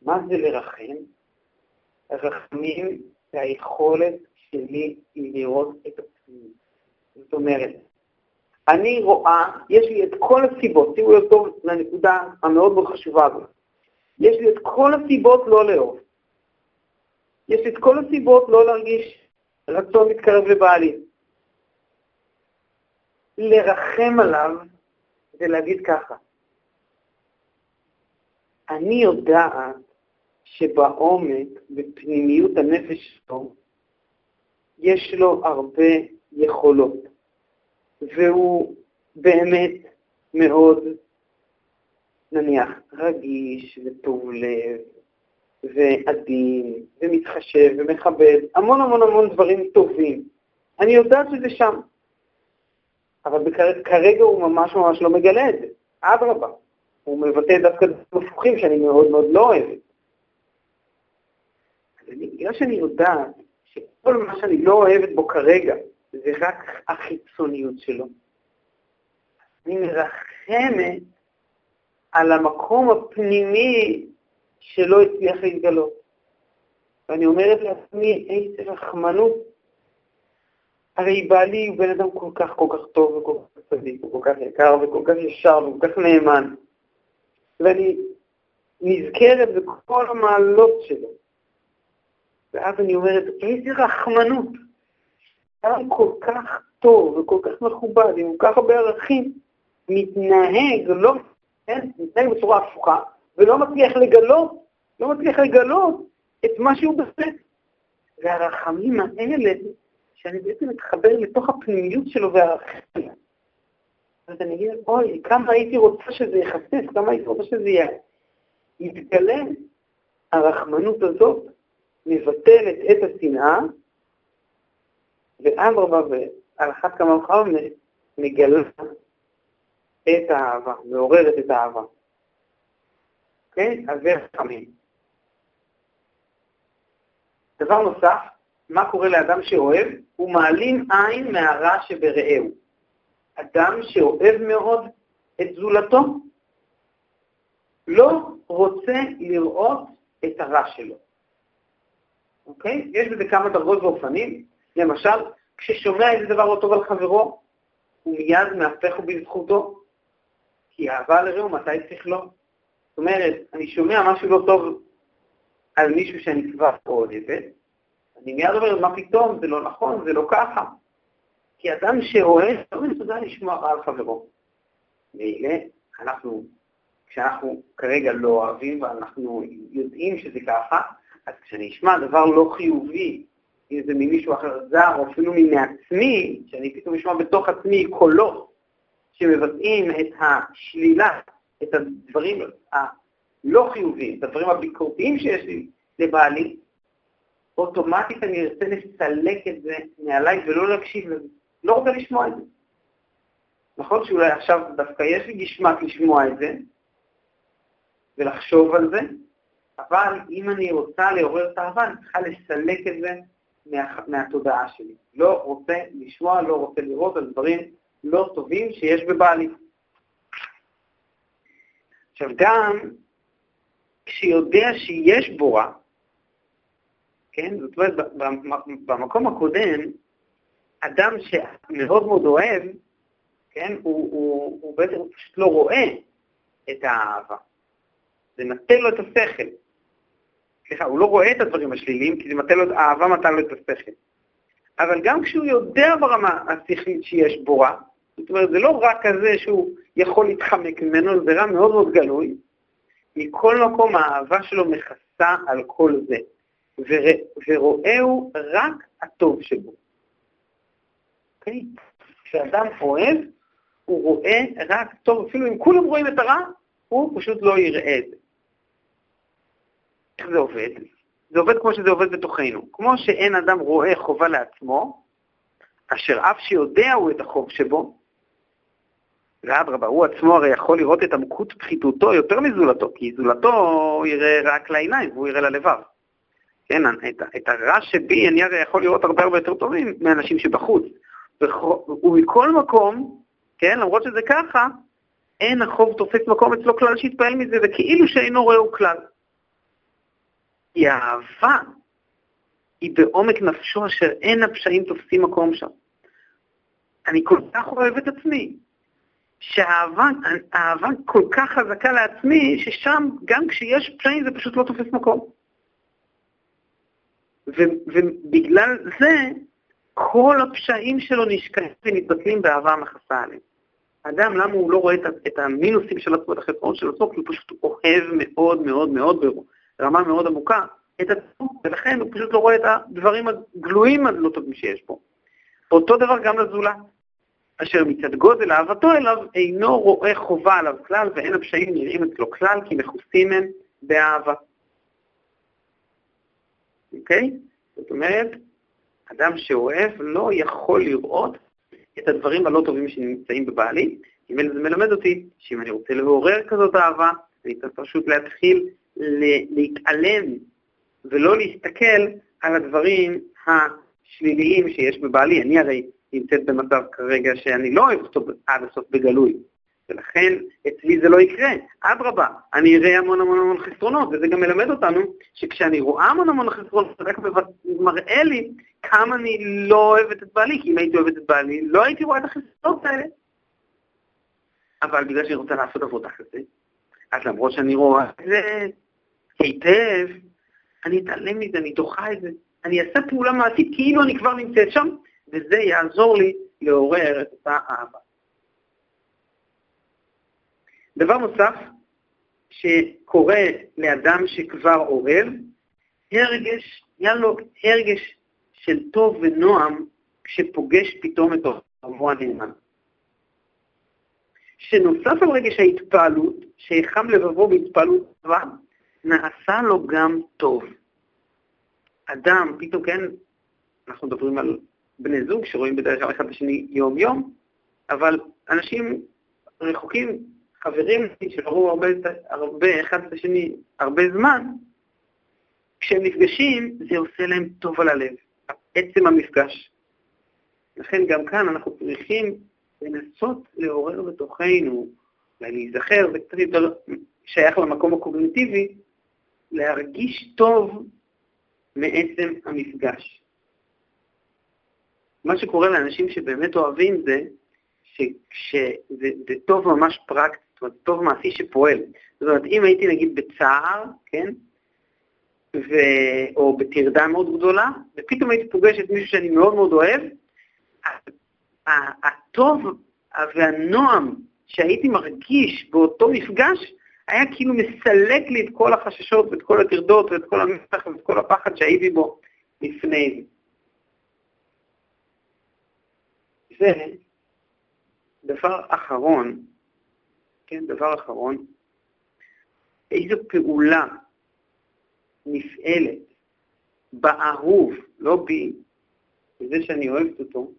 מה זה לרחם? רחמים זה היכולת שלי לראות את עצמי, זאת אומרת, אני רואה, יש לי את כל הסיבות, שימו לב טוב לנקודה המאוד מאוד חשובה הזאת. יש לי את כל הסיבות לא לאהוב. יש את כל הסיבות לא להרגיש רצון להתקרב לבעלי. לרחם עליו זה להגיד ככה, אני יודעת שבעומק, בפנימיות הנפש שלו, יש לו הרבה יכולות, והוא באמת מאוד, נניח, רגיש וטוב לב, ועדין, ומתחשב ומכבד, המון המון המון דברים טובים. אני יודעת שזה שם. אבל כרגע הוא ממש ממש לא מגלה את זה. אדרבה, הוא מבטא דווקא דברים הפוכים שאני מאוד מאוד לא אוהבת. בגלל שאני יודעת שכל מה שאני לא אוהבת בו כרגע זה רק החיצוניות שלו, אני מרחמת על המקום הפנימי שלא הצליח להתגלות. ואני אומרת לעצמי, איזה רחמנות. הרי בעלי הוא בן אדם כל כך כל כך טוב וכל כך צדיק, וכל כך יקר וכל כך ישר וכל כך נאמן. ואני נזכרת בכל המעלות שלו. ואז אני אומרת, איזה רחמנות. אדם כל כך טוב וכל כך מכובד, עם כל כך הרבה ערכים, מתנהג, לא, כן, מתנהג בצורה הפוכה, ולא מצליח לגלות, לא מצליח לגלות את מה שהוא באמת. והרחמים האלה, שאני בעצם מתחבר לתוך הפנימיות שלו והערכים. אז אני אגיד, אוי, כמה הייתי רוצה שזה ייחשף, כמה הייתי רוצה שזה יתגלה. הרחמנות הזאת מבטלת את השנאה, ואדרבה, ועל אחת כמה וכמה מגלה את האהבה, מעוררת את האהבה. כן? אז זה רחמים. דבר נוסף, מה קורה לאדם שאוהב? הוא מעלים עין מהרע שברעהו. אדם שאוהב מאוד את זולתו, לא רוצה לראות את הרע שלו. אוקיי? יש בזה כמה דרגות ואופנים. למשל, כששומע איזה דבר לא טוב על חברו, הוא מיד מהפך בזכותו, כי אהבה לרעהו מתי צריך לו? אומרת, אני שומע משהו לא טוב על מישהו שאני כבר אוהבת, אני מיד אומר, מה פתאום, זה לא נכון, זה לא ככה. כי אדם שאוהב, לא מסוגל לשמוע רע על חברו. והנה, אנחנו, כשאנחנו כרגע לא אוהבים ואנחנו יודעים שזה ככה, אז כשאני אשמע דבר לא חיובי, אם זה ממישהו אחר זר, או אפילו מעצמי, שאני פתאום אשמע בתוך עצמי קולות שמבטאים את השלילה, את הדברים הלא חיוביים, את הדברים הביקורתיים שיש לי לבעלי, אוטומטית אני ארצה לסלק את זה מעליי ולא להקשיב לזה. לא רוצה לשמוע את זה. נכון שאולי עכשיו דווקא יש לי גשמק לשמוע את זה ולחשוב על זה, אבל אם אני רוצה לעורר את האהבה, אני צריכה לסלק את זה מה, מהתודעה שלי. לא רוצה לשמוע, לא רוצה לראות על דברים לא טובים שיש בבעלי. עכשיו גם כשיודע שיש בורא, כן? זאת אומרת, במקום הקודם, אדם שמאוד מאוד אוהב, כן? הוא, הוא, הוא בעצם פשוט לא רואה את האהבה. זה מטה לו את השכל. סליחה, הוא לא רואה את הדברים השליליים, כי זה מטה לו, האהבה מטה לו את השכל. אבל גם כשהוא יודע ברמה השכלית שיש בו רע, זאת אומרת, זה לא רק כזה שהוא יכול להתחמק ממנו, זה רע מאוד מאוד גלוי. מכל מקום האהבה שלו מכסה על כל זה, ורואה רק הטוב שבו. אוקיי? כשאדם אוהב, הוא רואה רק טוב, אפילו אם כולם רואים את הרע, הוא פשוט לא יראה את זה. איך זה עובד? זה עובד כמו שזה עובד בתוכנו. כמו שאין אדם רואה חובה לעצמו, אשר אף שיודע הוא את החוב שבו, ואדרבה, הוא עצמו הרי יכול לראות את עמקות פחיתותו יותר מזולתו, כי זולתו יראה רק לעיניים והוא יראה ללבב. כן, את, את הרע שבי אני הרי יכול לראות הרבה הרבה יותר טובים מאנשים שבחוץ. ומכל מקום, כן, למרות שזה ככה, אין החוב תופס מקום אצלו כלל שיתפעל מזה, וכאילו שאינו רואה הוא כלל. כי האהבה היא בעומק נפשו אשר אין הפשעים תופסים מקום שם. אני כל כך אוהב את עצמי, שהאהבה כל כך חזקה לעצמי, ששם גם כשיש פשעים זה פשוט לא תופס מקום. ובגלל זה כל הפשעים שלו נשכחים ומתבטלים באהבה המכסה עליהם. אדם, למה הוא לא רואה את המינוסים של עצמו, את החסרונות של עצמו? כי הוא פשוט אוהב מאוד מאוד מאוד ברמה מאוד עמוקה את עצמו, ולכן הוא פשוט לא רואה את הדברים הגלויים הלא טובים שיש פה. אותו דבר גם לזולת, אשר מצד גודל אהבתו אליו אינו רואה חובה עליו כלל, ואין הפשעים נראים אצלו כלל, כי מכוסים הם באהבה. אוקיי? זאת אומרת, אדם שאוהב לא יכול לראות את הדברים הלא טובים שנמצאים בבעלי. אם זה מלמד אותי שאם אני רוצה לעורר כזאת אהבה, אני צריך פשוט להתחיל להתעלם ולא להסתכל על הדברים השליליים שיש בבעלי. אני הרי נמצאת במצב כרגע שאני לא אוהב אותו עד הסוף בגלוי, ולכן אצלי זה לא יקרה. אדרבה, אני אראה המון המון המון חסרונות, וזה גם מלמד אותנו שכשאני רואה המון המון חסרונות, זה רק מראה לי כמה אני לא אוהבת את בעלי, כי אם הייתי אוהבת את בעלי, לא הייתי רואה את החסרונות האלה. אבל בגלל שאני רוצה לעשות עבודה כזה, אז למרות שאני רואה את זה היטב, אני אתעלם מזה, אני דוחה את זה. אני אעשה פעולה מעשית כאילו אני כבר נמצאת שם, וזה יעזור לי לעורר את אותה אהבה. דבר נוסף שקורה לאדם שכבר אוהב, הרגש, היה לו הרגש של טוב ונועם כשפוגש פתאום את אוהבו הנאמן. שנוסף על רגש ההתפעלות, שהחם לבבו בהתפעלות טובה, נעשה לו גם טוב. אדם, פתאום כן, אנחנו מדברים על בני זוג שרואים בדרך כלל אחד את השני יום-יום, אבל אנשים רחוקים, חברים שראו הרבה, הרבה אחד את השני הרבה זמן, כשהם נפגשים זה עושה להם טוב על הלב, עצם המפגש. לכן גם כאן אנחנו צריכים לנסות לעורר בתוכנו, להיזכר, זה קצת יותר שייך למקום הקוגניטיבי, להרגיש טוב מעצם המפגש. מה שקורה לאנשים שבאמת אוהבים זה שזה טוב ממש פרקטי, זאת אומרת, טוב מעשי שפועל. זאת אומרת, אם הייתי נגיד בצער, כן, ו... או בטרדה מאוד גדולה, ופתאום הייתי פוגש את מישהו שאני מאוד מאוד אוהב, הטוב והנועם שהייתי מרגיש באותו מפגש, היה כאילו מסלק לי את כל החששות ואת כל הטרדות ואת כל המתח ואת כל הפחד שהייתי בו לפני זה. דבר אחרון, כן, דבר אחרון, איזו פעולה נפעלת באהוב, לא בי, בזה שאני אוהבת אותו,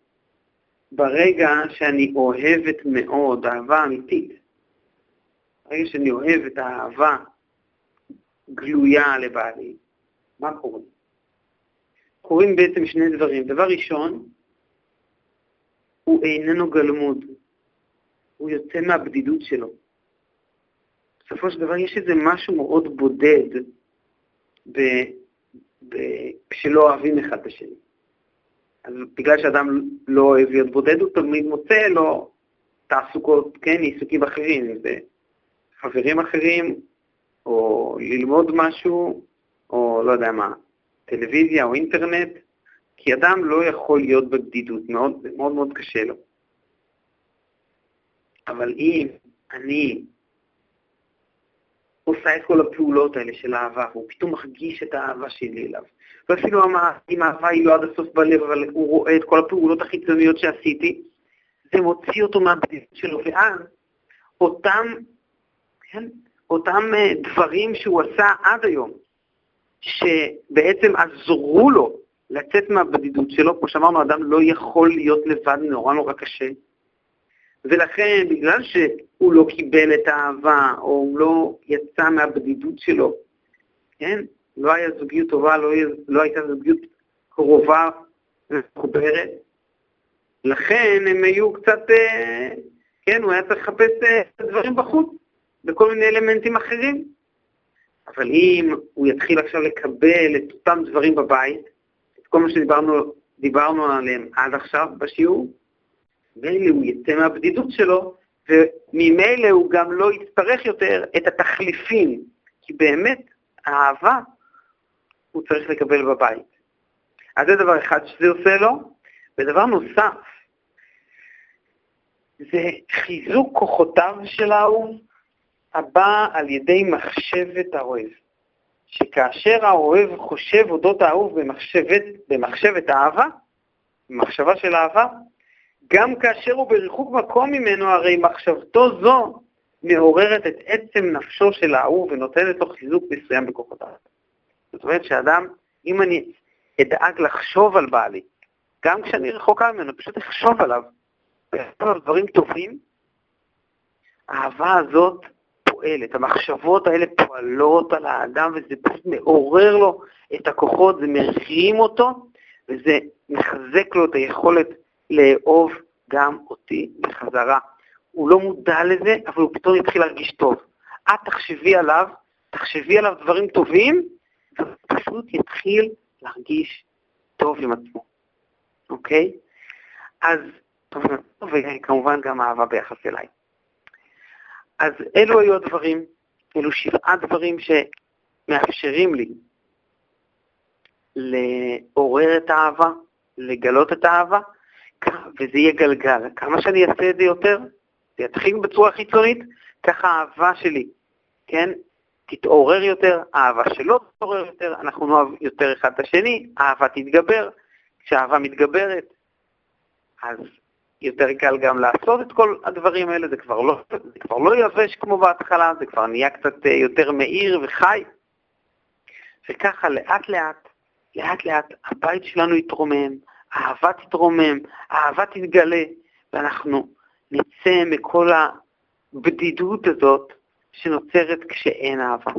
ברגע שאני אוהבת מאוד, אהבה אמיתית, ברגע שאני אוהב את האהבה גלויה לבעלי, מה קורה? קורים בעצם שני דברים. דבר ראשון, הוא איננו גלמוד, הוא יוצא מהבדידות שלו. בסופו של דבר יש איזה משהו מאוד בודד ב, ב, כשלא אוהבים אחד את השני. אז בגלל שאדם לא אוהב להיות בודד, הוא תמיד מוצא לו תעסוקות, כן, עיסוקים אחרים, חברים אחרים, או ללמוד משהו, או לא יודע מה, טלוויזיה או אינטרנט, כי אדם לא יכול להיות בבדידות, מאוד מאוד, מאוד קשה לו. אבל אם אני עושה את כל הפעולות האלה של אהבה, והוא פתאום מרגיש את האהבה שלי אליו, ואפילו אם האהבה היא לא עד הסוף בלב, אבל הוא רואה את כל הפעולות החיצוניות שעשיתי, זה מוציא אותו מהבדידות שלו, ואז אותם, כן, אותם אה, דברים שהוא עשה עד היום, שבעצם עזרו לו לצאת מהבדידות שלו, כמו שאמרנו, אדם לא יכול להיות לבד, נורא נורא קשה. ולכן, בגלל שהוא לא קיבל את האהבה, או הוא לא יצא מהבדידות שלו, כן? לא היה זוגיות טובה, לא, לא הייתה זוגיות קרובה ומחוברת, לכן הם היו קצת, אה, כן, הוא היה צריך לחפש אה, דברים בחוץ, בכל מיני אלמנטים אחרים. אבל אם הוא יתחיל עכשיו לקבל את אותם דברים בבית, כל מה שדיברנו דיברנו עליהם עד עכשיו בשיעור, ממילא הוא יצא מהבדידות שלו, וממילא הוא גם לא יצטרך יותר את התחליפים, כי באמת האהבה הוא צריך לקבל בבית. אז זה דבר אחד שזה עושה לו, ודבר נוסף, זה חיזוק כוחותיו של האהוב הבא על ידי מחשבת האוהב. שכאשר האוהב חושב אודות האהוב במחשבת, במחשבת אהבה, במחשבה של אהבה, גם כאשר הוא בריחוק מקום ממנו, הרי מחשבתו זו מעוררת את עצם נפשו של האהוב ונותנת לו חיזוק מסוים בכוחותיו. זאת אומרת שאדם, אם אני אדאג לחשוב על בעלי, גם כשאני רחוקה ממנו, פשוט אחשוב עליו, ואחשוב על דברים טובים, האהבה הזאת פועלת, המחשבות האלה פועלות על האדם וזה פשוט מעורר לו את הכוחות, זה מרים אותו וזה מחזק לו את היכולת לאהוב גם אותי בחזרה. הוא לא מודע לזה, אבל הוא פתאום יתחיל להרגיש טוב. את תחשבי עליו, תחשבי עליו דברים טובים, והוא פשוט יתחיל להרגיש טוב עם עצמו, אוקיי? אז, וכמובן גם אהבה ביחס אליי. אז אלו היו הדברים, אלו שבעה דברים שמאפשרים לי לעורר את האהבה, לגלות את האהבה, וזה יהיה גלגל. כמה שאני אעשה את זה יותר, זה יתחיל בצורה חיצונית, ככה האהבה שלי, כן, תתעורר יותר, האהבה שלו תתעורר יותר, אנחנו נאהב יותר אחד את השני, האהבה תתגבר, כשהאהבה מתגברת, אז יותר קל גם לעשות את כל הדברים האלה, זה כבר לא, זה כבר לא יבש כמו בהתחלה, זה כבר נהיה קצת אה, יותר מאיר וחי. וככה לאט לאט, לאט לאט הבית שלנו יתרומם, האהבה תתרומם, האהבה תתגלה, ואנחנו נצא מכל הבדידות הזאת שנוצרת כשאין אהבה.